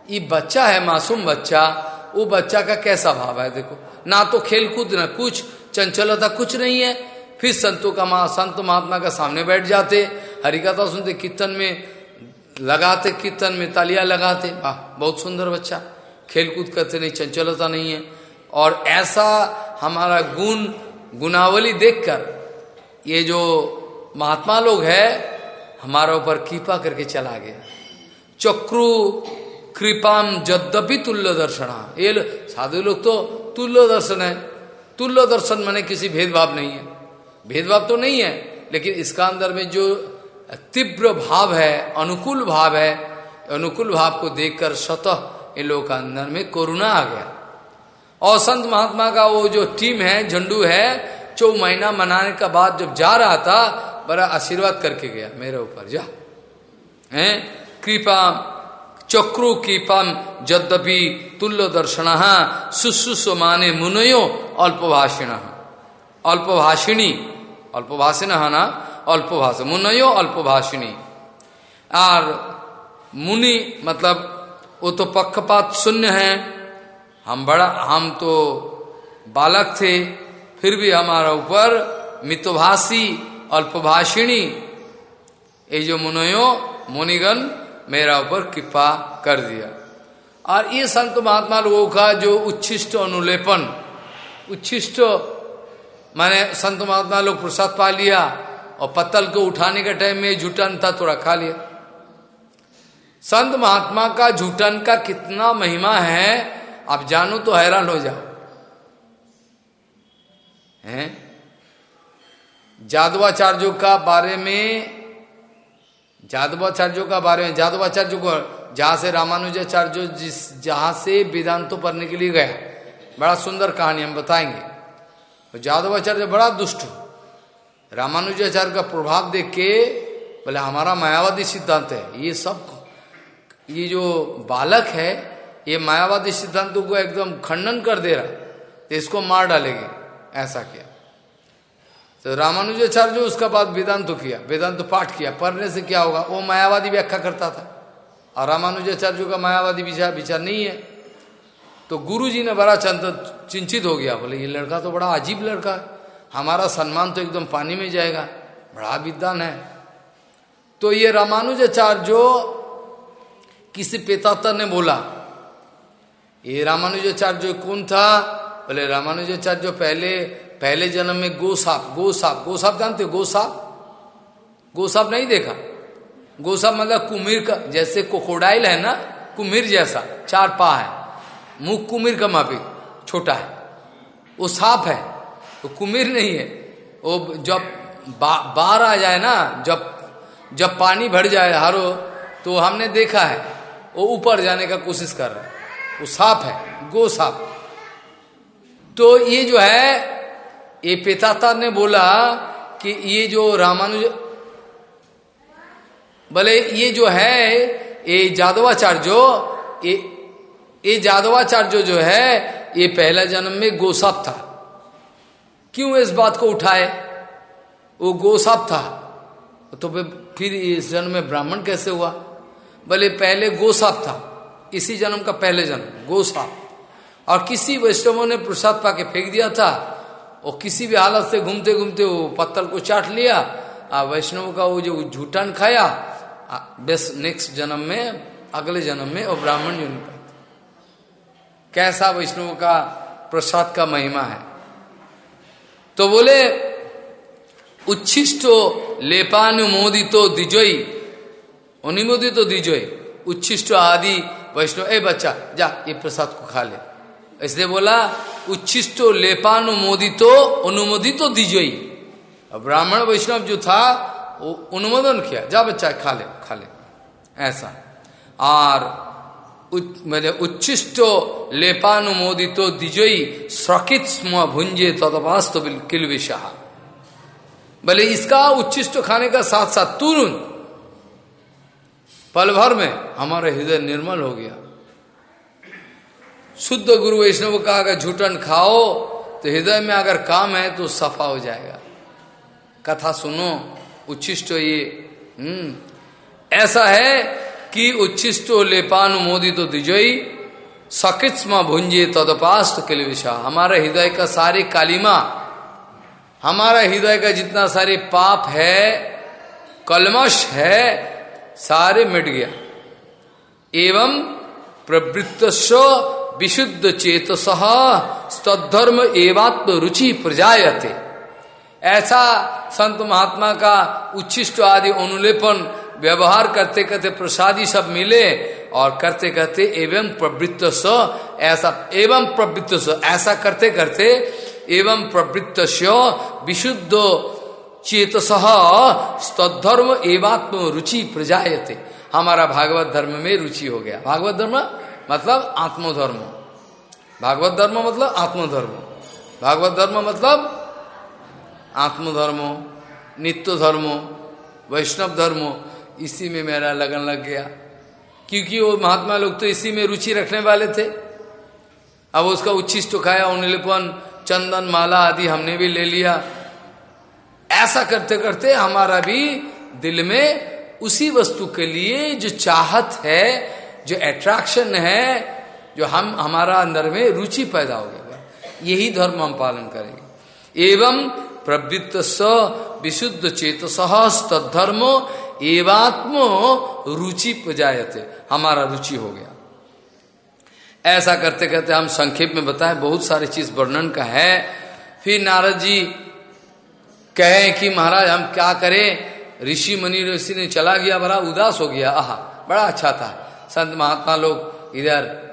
ये बच्चा है, मासूम बच्चा। वो बच्चा का कैसा भाव है, देखो। ना तो खेल कूद ना कुछ, चंचलता कुछ नहीं है। फिर संतों का माँ, संत महात्मा का सामने बैठ जाते। हरिकथा सुनते, कीर्तन में लगाते, कीर्तन में तालियाँ लगाते। वाह, बहुत सुंदर बच्चा। खेलकूद करते नहीं, चंचलता नहीं है। और ऐसा हमारा गुण गुनावली देखकर ये जो महात्मा लोग है हमारा ऊपर कृपा करके चला गया। चक्रु कृपाम यद्यपि तुल्य दर्शना। ये लो, साधु लोग तो तुल्य दर्शन है। तुल्य दर्शन माने किसी भेदभाव नहीं है। भेदभाव तो नहीं है लेकिन इसका अंदर में जो तीव्र भाव है अनुकूल भाव है अनुकूल भाव को देखकर स्वतः इन लोगों का अंदर में करुणा आ गया। और संत महात्मा का वो जो टीम है, झंडू है चौ महीना मनाने का बाद जब जा रहा था, बड़ा आशीर्वाद करके गया मेरे ऊपर। जा। है? कृपा, चक्रु कृपम यद्यपि तुल्य दर्शन शुश्रूष माने मुनयो अल्पभाषिण। अल्पभाषिणी, अल्पभाषिण है ना? अल्पभाष, मुनयो अल्पभाषिणी। और मुनि मतलब वो तो पक्षपात शून्य है। हम बड़ा, हम तो बालक थे, फिर भी हमारा ऊपर मितभाषी, अल्पभाषिणी, ये जो मुनयो, मुनिगण, मेरा ऊपर कृपा कर दिया। और ये संत महात्मा लोगों का जो उच्छिष्ट अनुलेपन, उच्छिष्ट, माने संत महात्मा लोग प्रसाद पा लिया, और पत्तल को उठाने के टाइम में झूठन था तो रखा लिया। संत महात्मा का झूठन का कितना महिमा है आप जानो तो हैरान हो जाओ। हैं? जादवाचार्यों का बारे में, जादवाचार्यों का बारे में, जादवाचार्य को जहाँ से रामानुजाचार्य जिस, जहाँ से वेदांतो पढ़ने के लिए गया, बड़ा सुंदर कहानी हम बताएँगे। तो जादवाचार्य बड़ा दुष्ट। रामानुजाचार्य का प्रभाव देख के बोले, हमारा मायावादी सिद्धांत है। ये सब, ये जो बालक है ये मायावादी सिद्धांतों को एकदम खंडन कर दे रहा तो इसको मार डालेंगे। ऐसा किया। तो रामानुजाचार्य उसका बाद वेदांत तो किया, वेदांत तो पाठ किया, पढ़ने से क्या होगा? वो मायावादी व्याख्या करता था। और रामानुजाचार्य का मायावादी विचार विचार नहीं है। तो गुरु जी ने बड़ा चंद, चिंतित हो गया। बोले, ये लड़का तो बड़ा अजीब लड़का है। हमारा सम्मान तो एकदम पानी में जाएगा। बड़ा विद्वान है। तो ये रामानुजाचार्य किसी पेतातर ने बोला ये रामानुजाचार्य कौन था? बोले रामानुजाचार्य पहले पहले जन्म में गो साप गो साप गो साप जानते गो साप गो साप नहीं देखा? गो साप मतलब कुमिर का जैसे कोकोडाइल है ना कुमिर जैसा चार पा है मुख कुमिर का मापी छोटा है। वो सांप है वो कुमिर नहीं है। वो जब बा, बार आ जाए ना जब जब पानी भर जाए हारो तो हमने देखा है वो ऊपर जाने का कोशिश कर रहा है। वो सांप है, गो सांप। तो ये जो है, ये पिताता ने बोला कि ये जो रामानुज बोले ये जो है, ये जादवाचार्य, ये ये जादवाचार्य जो है, ये पहला जन्म में गोसाप था। क्यों इस बात को उठाए? वो गोसाप था। तो फिर इस जन्म में ब्राह्मण कैसे हुआ? बोले पहले गोसाप था। इसी जन्म का पहले जन्म गोसाप और किसी वैष्णवों ने प्रसाद पाके फेंक दिया था और किसी भी हालत से घूमते घूमते वो पत्तल को चाट लिया और वैष्णव का वो जो झूठन खाया बस नेक्स्ट जन्म में, अगले जन्म में और ब्राह्मण जो नहीं कैसा वैष्णव का प्रसाद का महिमा है। तो बोले, उच्छिष्टो लेपानुमोदितो दिजोई अनुमोदितो दिजोई उच्छिष्ट आदि वैष्णव, ए बच्चा, जा, ये प्रसाद को खा ले। इसलिए बोला, उच्छिष्टो लेपानुमोदितो अनुमोदितो दीजोई। ब्राह्मण वैष्णव जो था, वो अनुमोदन किया, जा बच्चा, खा ले खा ले। ऐसा। और मेरे उच्छिष्टो लेपानुमोदितो दिजोई सकित स्म भुंजे तदपास्त किल विशाह बोले इसका उच्छिष्ट खाने का साथ साथ तुरंत पल भर में हमारा हृदय निर्मल हो गया। शुद्ध गुरु वैष्णव का अगर झूठन खाओ तो हृदय में अगर काम है तो सफ़ा हो जाएगा। कथा सुनो, उच्छिष्ट ये। हम्म। ऐसा है कि उच्छिष्टो लेपानुमोदी तो दिजोई सकित्म भुंजे तदपास्त किल विषा हमारा हृदय का सारे कालिमा, हमारा हृदय का जितना सारे पाप है, कलमश है सारे मिट गया। एवं प्रवृत्त विशुद्ध चेतस तद्धर्म एवात्म रुचि प्रजायते। ऐसा संत महात्मा का उच्छिष्ट आदि अनुलेपन व्यवहार करते करते प्रसादी सब मिले और करते करते एवं प्रवृत्त ऐसा, एवं प्रवृत्त ऐसा करते करते एवं प्रवृत्त विशुद्ध चेतस तद्धर्म एवात्म रुचि प्रजायते। हमारा भागवत धर्म में रुचि हो गया। भागवत धर्म मतलब आत्मधर्म। भागवत धर्म मतलब आत्मधर्म। भागवत धर्म मतलब आत्मधर्म नित्य धर्म वैष्णव धर्म। इसी में मेरा लगन लग गया। क्योंकि वो महात्मा लोग तो इसी में रुचि रखने वाले थे। अब उसका उच्छिष्ट खाया उन्हें चंदन, माला आदि हमने भी ले लिया। ऐसा करते करते हमारा भी दिल में उसी वस्तु के लिए जो चाहत है, जो अट्रैक्शन है, जो हम, हमारा अंदर में रुचि पैदा हो गया। यही धर्म हम पालन करेंगे। एवं प्रवृत्त स विशुद्ध सहस तद्धर्मो एवात्मो रुचि पजायते हमारा रुचि हो गया। ऐसा करते करते हम संक्षेप में बताएँ, बहुत सारी चीज़ वर्णन का है। फिर नारद जी कहे कि महाराज, हम क्या करें? ऋषि मुनि ऋषि ने चला गया, बड़ा उदास हो गया। आह, बड़ा अच्छा था। संत महात्मा लोग इधर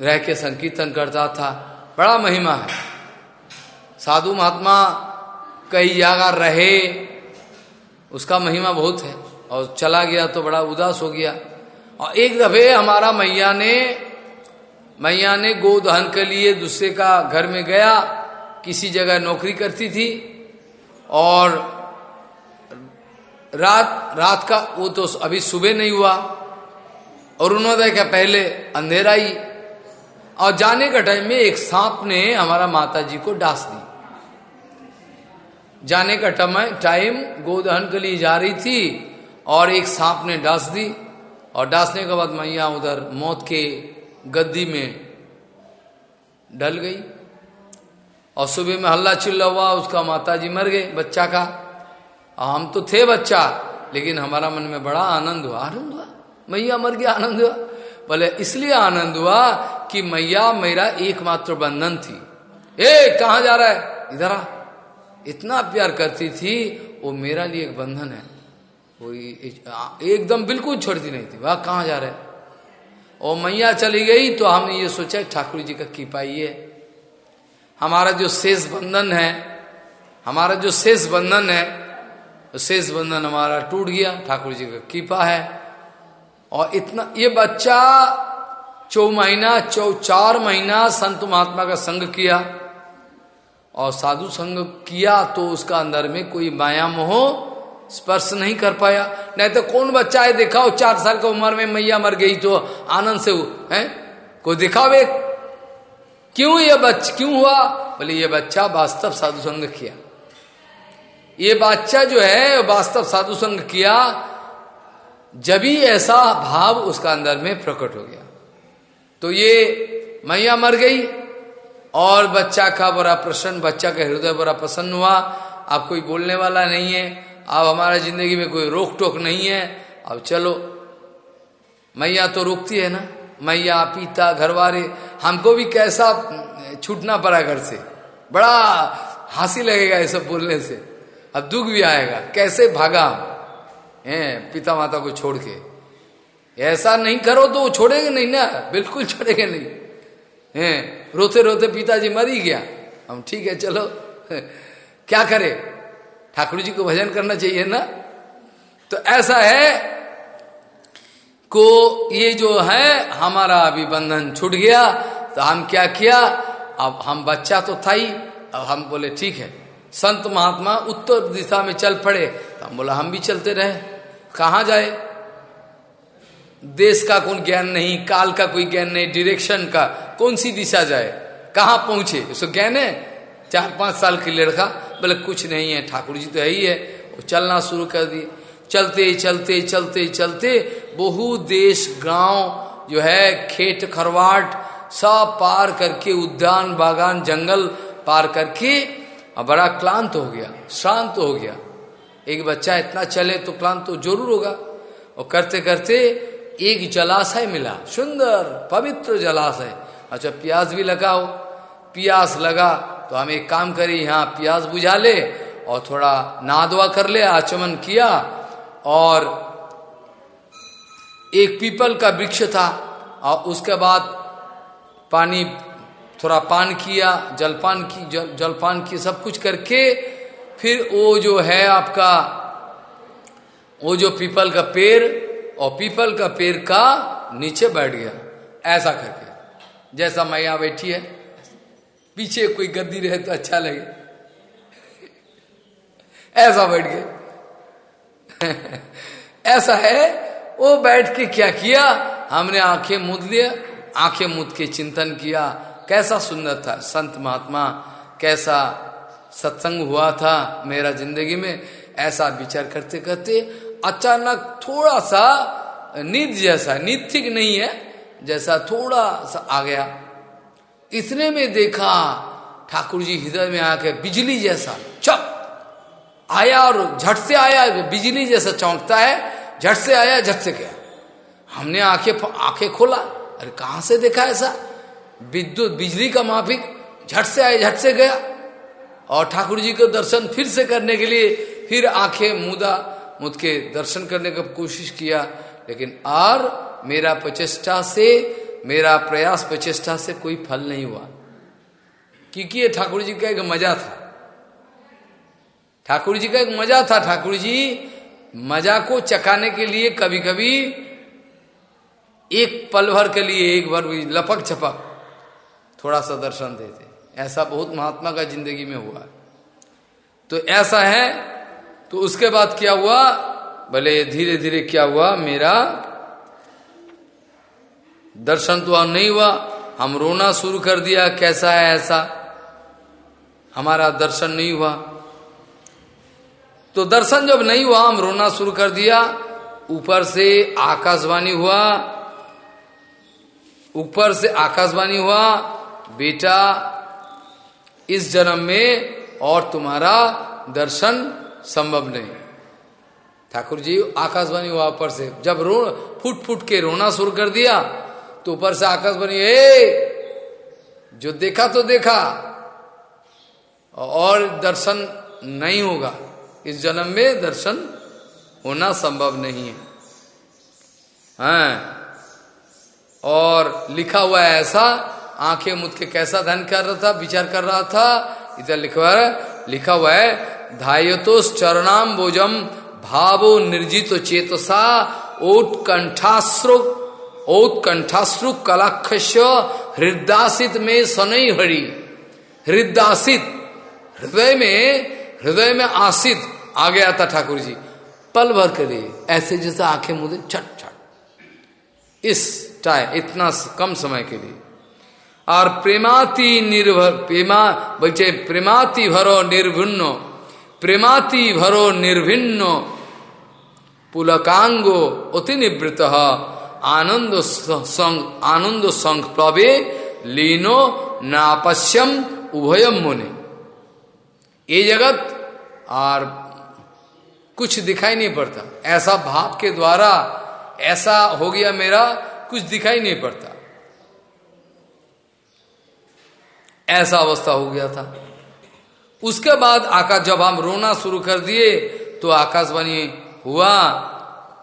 रह के संकीर्तन करता था। बड़ा महिमा है। साधु महात्मा कई जगह रहे, उसका महिमा बहुत है। और चला गया तो बड़ा उदास हो गया। और एक दफे हमारा मैया ने मैया ने गोदहन के लिए दूसरे का घर में गया, किसी जगह नौकरी करती थी। और रात रात का वो तो अभी सुबह नहीं हुआ। और उन्होंने क्या पहले अंधेरा ही। और जाने का टाइम में एक सांप ने हमारा माता जी को डांस दी। जाने का टाइम टाइम, गोदहन के लिए जा रही थी और एक सांप ने डांस दी। और डांसने के बाद मैया उधर मौत के गद्दी में डल गई। और सुबह में हल्ला चिल्ला हुआ, उसका माता जी मर गए बच्चा का। हम तो थे बच्चा, लेकिन हमारा मन में बड़ा आनंद हुआ। आनंद हुआ? मैया मर गया, आनंद हुआ। बोले, इसलिए आनंद हुआ कि मैया मेरा एकमात्र बंधन थी। ए कहा जा रहा है? इधर आ। इतना प्यार करती थी, वो मेरा लिए एक बंधन है। वो एकदम बिल्कुल छोड़ती नहीं थी। वह, कहा जा रहा है? और मैया चली गई तो हमने ये सोचा, ठाकुर जी का की पाइए हमारा जो शेष बंधन है, हमारा जो शेष बंधन है शेष बंधन हमारा टूट गया, ठाकुर जी का कीपा है। और इतना, ये बच्चा चौ महीना, चौ चार महीना संत महात्मा का संग किया। और साधु संग किया तो उसका अंदर में कोई माया मोह स्पर्श नहीं कर पाया। नहीं तो कौन बच्चा है, दिखाओ, चार साल की उम्र में मैया मर गई तो आनंद से है? कोई दिखावे क्यों ये बच्चा क्यों हुआ? बोले, ये बच्चा वास्तव साधु संग किया। ये बच्चा जो है, वास्तव साधु संग किया, जब ही ऐसा भाव उसका अंदर में प्रकट हो गया। तो ये मैया मर गई, और बच्चा का बड़ा प्रसन्न, बच्चा का हृदय बड़ा प्रसन्न हुआ। आप कोई बोलने वाला नहीं है अब हमारा ज़िंदगी में कोई रोक टोक नहीं है। अब चलो, मैया तो रोकती है ना? मैया, पिता घरवारे हमको भी कैसा छूटना पड़ा घर से। बड़ा हँसी लगेगा ये सब बोलने से। अब दुख भी आएगा। कैसे भागा है पिता माता को छोड़ के। ऐसा नहीं करो तो छोड़ेंगे नहीं ना? बिल्कुल छोड़ेंगे नहीं। हैं रोते रोते पिताजी मर ही गया। हम ठीक है, चलो। क्या करे? ठाकुर जी को भजन करना चाहिए ना? तो ऐसा है को ये जो है, हमारा अभी बंधन छूट गया। तो हम क्या किया? अब हम बच्चा तो था ही। अब हम बोले, ठीक है। संत महात्मा उत्तर दिशा में चल पड़े। तो हम बोला, हम भी चलते रहे। कहा जाए? देश का कौन ज्ञान नहीं, काल का कोई ज्ञान नहीं डायरेक्शन का। कौन सी दिशा जाए? कहा पहुँचे? उसको ज्ञान है। चार पाँच साल की लड़का बोले, कुछ नहीं है, ठाकुर जी तो है ही वो चलना शुरू कर दी चलते चलते चलते चलते बहु देश, गाँव जो है, खेत, खरवाट सब पार करके उद्यान, बागान, जंगल पार करके और बड़ा क्लांत हो गया शांत हो गया। एक बच्चा इतना चले तो क्लांत तो ज़रूर होगा। और करते करते एक जलाशय मिला, सुंदर, पवित्र जलाशय। अच्छा प्यास भी लगाओ। प्यास लगा तो हम एक काम करें, यहाँ प्यास बुझा ले और थोड़ा नादवा कर ले, आचमन किया और एक पीपल का वृक्ष था और उसके बाद पानी थोड़ा पान किया जलपान की जल, जलपान की सब कुछ करके फिर वो जो है आपका वो जो पीपल का पेड़ और पीपल का पेड़ का नीचे बैठ गया ऐसा करके। जैसा मैया बैठी है पीछे कोई गद्दी रहे तो अच्छा लगे। ऐसा बैठ गए ऐसा है, वो बैठ के क्या किया? हमने आँखें मुद लिया आँखें मुद के चिंतन किया। कैसा सुंदर था, संत महात्मा, कैसा सत्संग हुआ था मेरा ज़िंदगी में, ऐसा विचार करते करते अचानक थोड़ा सा नींद जैसा, नींद ठीक नहीं है, जैसा थोड़ा सा आ गया। इतने में देखा, ठाकुर जी हृदय में आके बिजली जैसा चप आया और झट से आया, बिजली जैसा चौंकता है, झट से आया, झट से गया। हमने आँखें आँखें खोला, अरे कहाँ से देखा ऐसा? विद्युत, बिजली का माफिक, झट से आया, झट से गया। और ठाकुर जी को दर्शन फिर से करने के लिए, फिर आँखें मुदा, मुद के दर्शन करने का कोशिश किया, लेकिन और मेरा प्रचेष्टा से, मेरा प्रयास प्रचेष्टा से कोई फल नहीं हुआ। क्योंकि ये ठाकुर जी का एक मज़ा था। ठाकुर जी का एक मज़ा था, ठाकुर जी मज़ा को चकाने के लिए कभी कभी एक पल भर के लिए एक बार भी लपक छपक थोड़ा सा दर्शन देते। ऐसा बहुत महात्मा का ज़िंदगी में हुआ। तो ऐसा है तो उसके बाद क्या हुआ? भले धीरे धीरे क्या हुआ? मेरा दर्शन तो नहीं हुआ। हम रोना शुरू कर दिया, कैसा है ऐसा? हमारा दर्शन नहीं हुआ। तो दर्शन जब नहीं हुआ, हम रोना शुरू कर दिया। ऊपर से आकाशवाणी हुआ। ऊपर से आकाशवाणी हुआ, बेटा, इस जन्म में और तुम्हारा दर्शन संभव नहीं। ठाकुर जी, आकाशवाणी हुआ ऊपर से। जब रो, फुट फुट के रोना शुरू कर दिया तो ऊपर से आकाशवाणी, ए, जो देखा तो देखा, और दर्शन नहीं होगा। इस जन्म में दर्शन होना संभव नहीं है। हाँ। और लिखा हुआ है ऐसा, आँखें मुद के कैसा धन कर रहा था, विचार कर रहा था, इधर लिखा है, लिखा हुआ है धायतोष चरणाम भोजम भावो निर्जित चेतसा ओत्कंठाश्रु ओत्कंठाश्रु कलाक्ष हृदासित में सनई हरि। हृदासित हृदय में हृदय में आसित आ गया था ठाकुर जी। पल भर के लिए ऐसे जैसे आँखें मुदे छट छट। इस टाइम, इतना कम समय के लिए। और प्रेमाति निर्भर प्रेमा बच्चे प्रेमाति भरो निर्भिन्न, प्रेमाति भरो निर्भिन्न, पुलकांगो अति निवृत आनंद संग आनंद संग प्रवे लीनो नापश्यम उभयम मुनि। ये जगत और कुछ दिखाई नहीं पड़ता। ऐसा भाव के द्वारा ऐसा हो गया मेरा, कुछ दिखाई नहीं पड़ता। ऐसा अवस्था हो गया था। उसके बाद आकाश, जब हम रोना शुरू कर दिए तो आकाशवाणी हुआ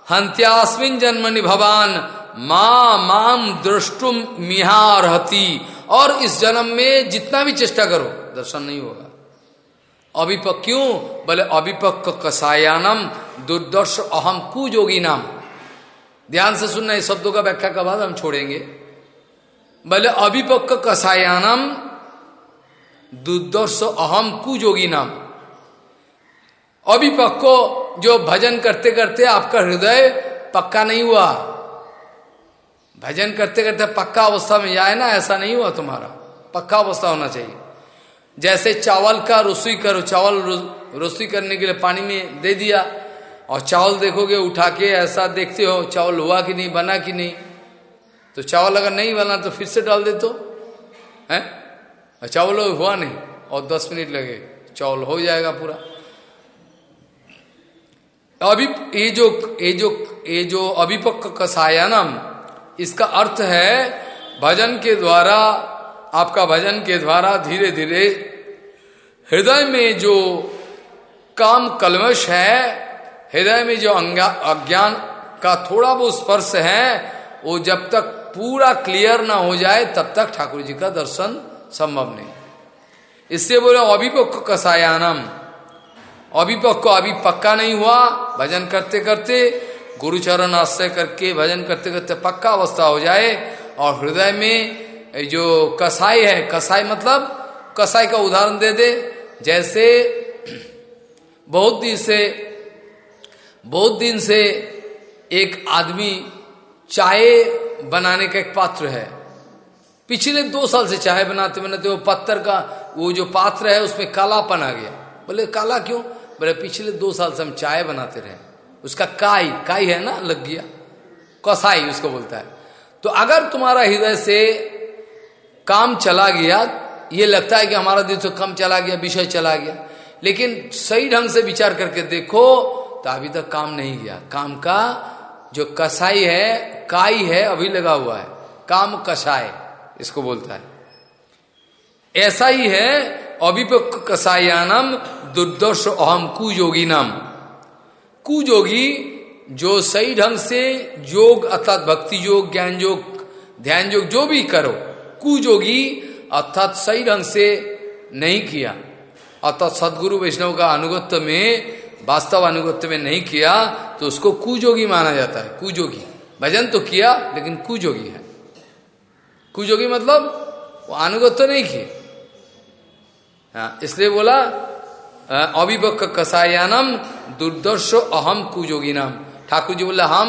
हंत्यास्मिन जन्मनि भवान, माँ माम दृष्टुम मिहारहती। और इस जन्म में जितना भी चेष्टा करो, दर्शन नहीं होगा। अभिपक क्यों बोले अभिपक कसायानम, दुर्दर्श अहम कुजोगी नाम। ध्यान से सुनना, इस शब्दों का व्याख्या का बाद हम छोड़ेंगे। बोले अभिपक कसायानम, दुर्दर्श अहम कुजोगी नाम। अभिपक को जो भजन करते करते आपका हृदय पक्का नहीं हुआ। भजन करते करते पक्का अवस्था में जाए ना, ऐसा नहीं हुआ तुम्हारा। पक्का अवस्था होना चाहिए। जैसे चावल का रसोई करो, चावल रसोई करने के लिए पानी में दे दिया, और चावल देखोगे उठा के ऐसा देखते हो, चावल हुआ कि नहीं, बना कि नहीं। तो चावल अगर नहीं बना तो फिर से डाल दे तो है? चावल हुआ नहीं, और दस मिनट लगे, चावल हो जाएगा पूरा। अभी ये जो ये जो ये जो अभिपक् कसायनम, इसका अर्थ है, भजन के द्वारा आपका भजन के द्वारा धीरे धीरे हृदय में जो काम कलमश है, हृदय में जो अज्ञान का थोड़ा वो स्पर्श है, वो जब तक पूरा क्लियर ना हो जाए, तब तक ठाकुर जी का दर्शन संभव नहीं। इससे बोले अभिपक् कसायानम। अभिपक् को अभी पक्का नहीं हुआ, भजन करते करते, गुरुचरण आश्रय करके भजन करते करते पक्का अवस्था हो जाए, और हृदय में जो कसाई है, कसाई मतलब कसाई का उदाहरण दे दे। जैसे, बहुत दिन से, बहुत दिन से एक आदमी चाय बनाने का एक पात्र है। पिछले दो साल से चाय बनाते बनाते वो पत्थर का, वो जो पात्र है, उसमें कालापन आ गया। बोले, काला क्यों? बोले, पिछले दो साल से हम चाय बनाते रहे। उसका काई काई है ना, लग गया। कसाई उसको बोलता है। तो अगर तुम्हारा हृदय से काम चला गया, ये लगता है कि हमारा दिल से कम चला गया, विषय चला गया। लेकिन सही ढंग से विचार करके देखो तो अभी तक काम नहीं गया। काम का जो कसाई है, काई है, अभी लगा हुआ है। काम कसाय इसको बोलता है। ऐसा ही है अभिपक कसायानम दुर्दर्श अहम कुयोगी नाम कुयोगी जो सही ढंग से योग अर्थात भक्ति योग, ज्ञान योग, ध्यान योग, जो भी करो कुयोगी अर्थात सही ढंग से नहीं किया। अर्थात सदगुरु वैष्णव का अनुगत्य में वास्तव अनुगत्य में नहीं किया तो उसको कुजोगी माना जाता है कुजोगी। भजन तो किया लेकिन कुजोगी है। कुजोगी मतलब वो अनुगत्य नहीं किए। हाँ, इसलिए बोला अभिभक कसायानम दुर्दर्श अहम कुजोगी नाम। ठाकुर जी बोले हम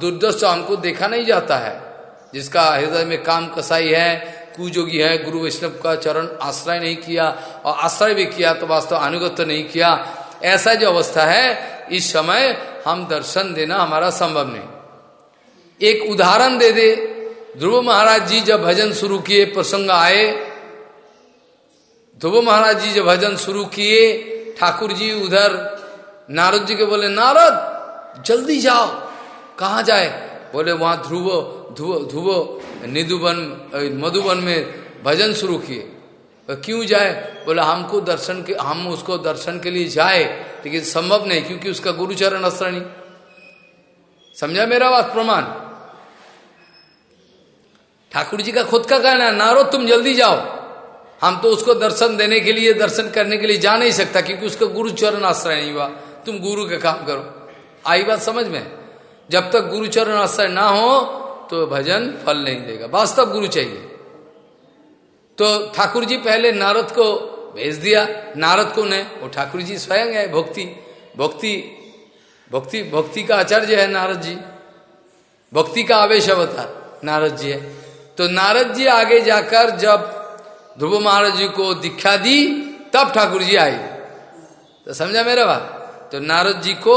दुर्दर्श हमको देखा नहीं जाता है। जिसका हृदय में काम कसाई है, कुजोगी है, गुरु वैष्णव का चरण आश्रय नहीं किया और आश्रय भी किया तो वास्तव अनुगत्य नहीं किया। ऐसा जो अवस्था है, इस समय हम दर्शन देना हमारा संभव नहीं। एक उदाहरण दे दे। ध्रुव महाराज जी जब भजन शुरू किए, प्रसंग आए। ध्रुव महाराज जी जब भजन शुरू किए, ठाकुर जी उधर नारद जी के बोले, नारद, जल्दी जाओ। कहा जाए? बोले, वहाँ ध्रुव ध्रुव ध्रुव निधुवन मधुबन में भजन शुरू किए। क्यों जाए? बोले, हमको दर्शन के हम उसको दर्शन के लिए जाए, लेकिन संभव नहीं, क्योंकि उसका गुरुचरण अस्त्र नहीं समझा मेरा बात, प्रमाण? ठाकुर जी का खुद का कहना है नारो तुम जल्दी जाओ। हम तो उसको दर्शन देने के लिए, दर्शन करने के लिए जा नहीं सकता, क्योंकि उसका गुरु चरण आश्रय नहीं हुआ। तुम गुरु का काम करो। आई बात समझ में? जब तक गुरुचरण आश्रय ना हो तो भजन फल नहीं देगा। वास्तव गुरु चाहिए। तो ठाकुर जी पहले नारद को भेज दिया। नारद को ने वो ठाकुर जी स्वयं है, भक्ति। भक्ति भक्ति भक्ति का आचार्य है नारद जी। भक्ति का आवेश अवतार नारद जी है। तो नारद जी आगे जाकर जब ध्रुव महाराज जी को दीक्षा दी, तब ठाकुर जी आई तो समझा मेरा बात? तो नारद जी को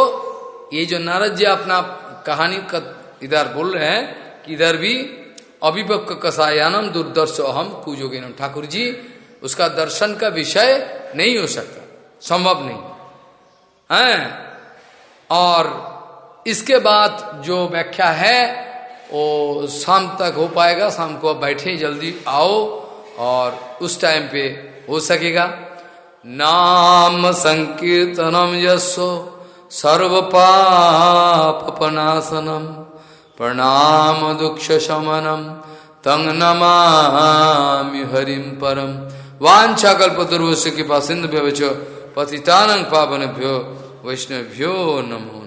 ये जो नारद जी अपना कहानी का इधर बोल रहे हैं कि इधर भी अभिपक् कसायानम दुर्दर्श अहम कुजोगिनम ठाकुर जी उसका दर्शन का विषय नहीं हो सकता, संभव नहीं। है? और इसके बाद जो व्याख्या है, वो शाम तक हो पाएगा, शाम को आप बैठे, जल्दी आओ, और उस टाइम पे हो सकेगा। नाम संकीर्तनम यशो सर्व पापनाशनम प्रणाम दुख शमनम तंग नमामि हरिम परम। वाछा कल्पतरुष कृपा सिंधु पतितानंग पावन भ्यो वैष्णव्यो नमो।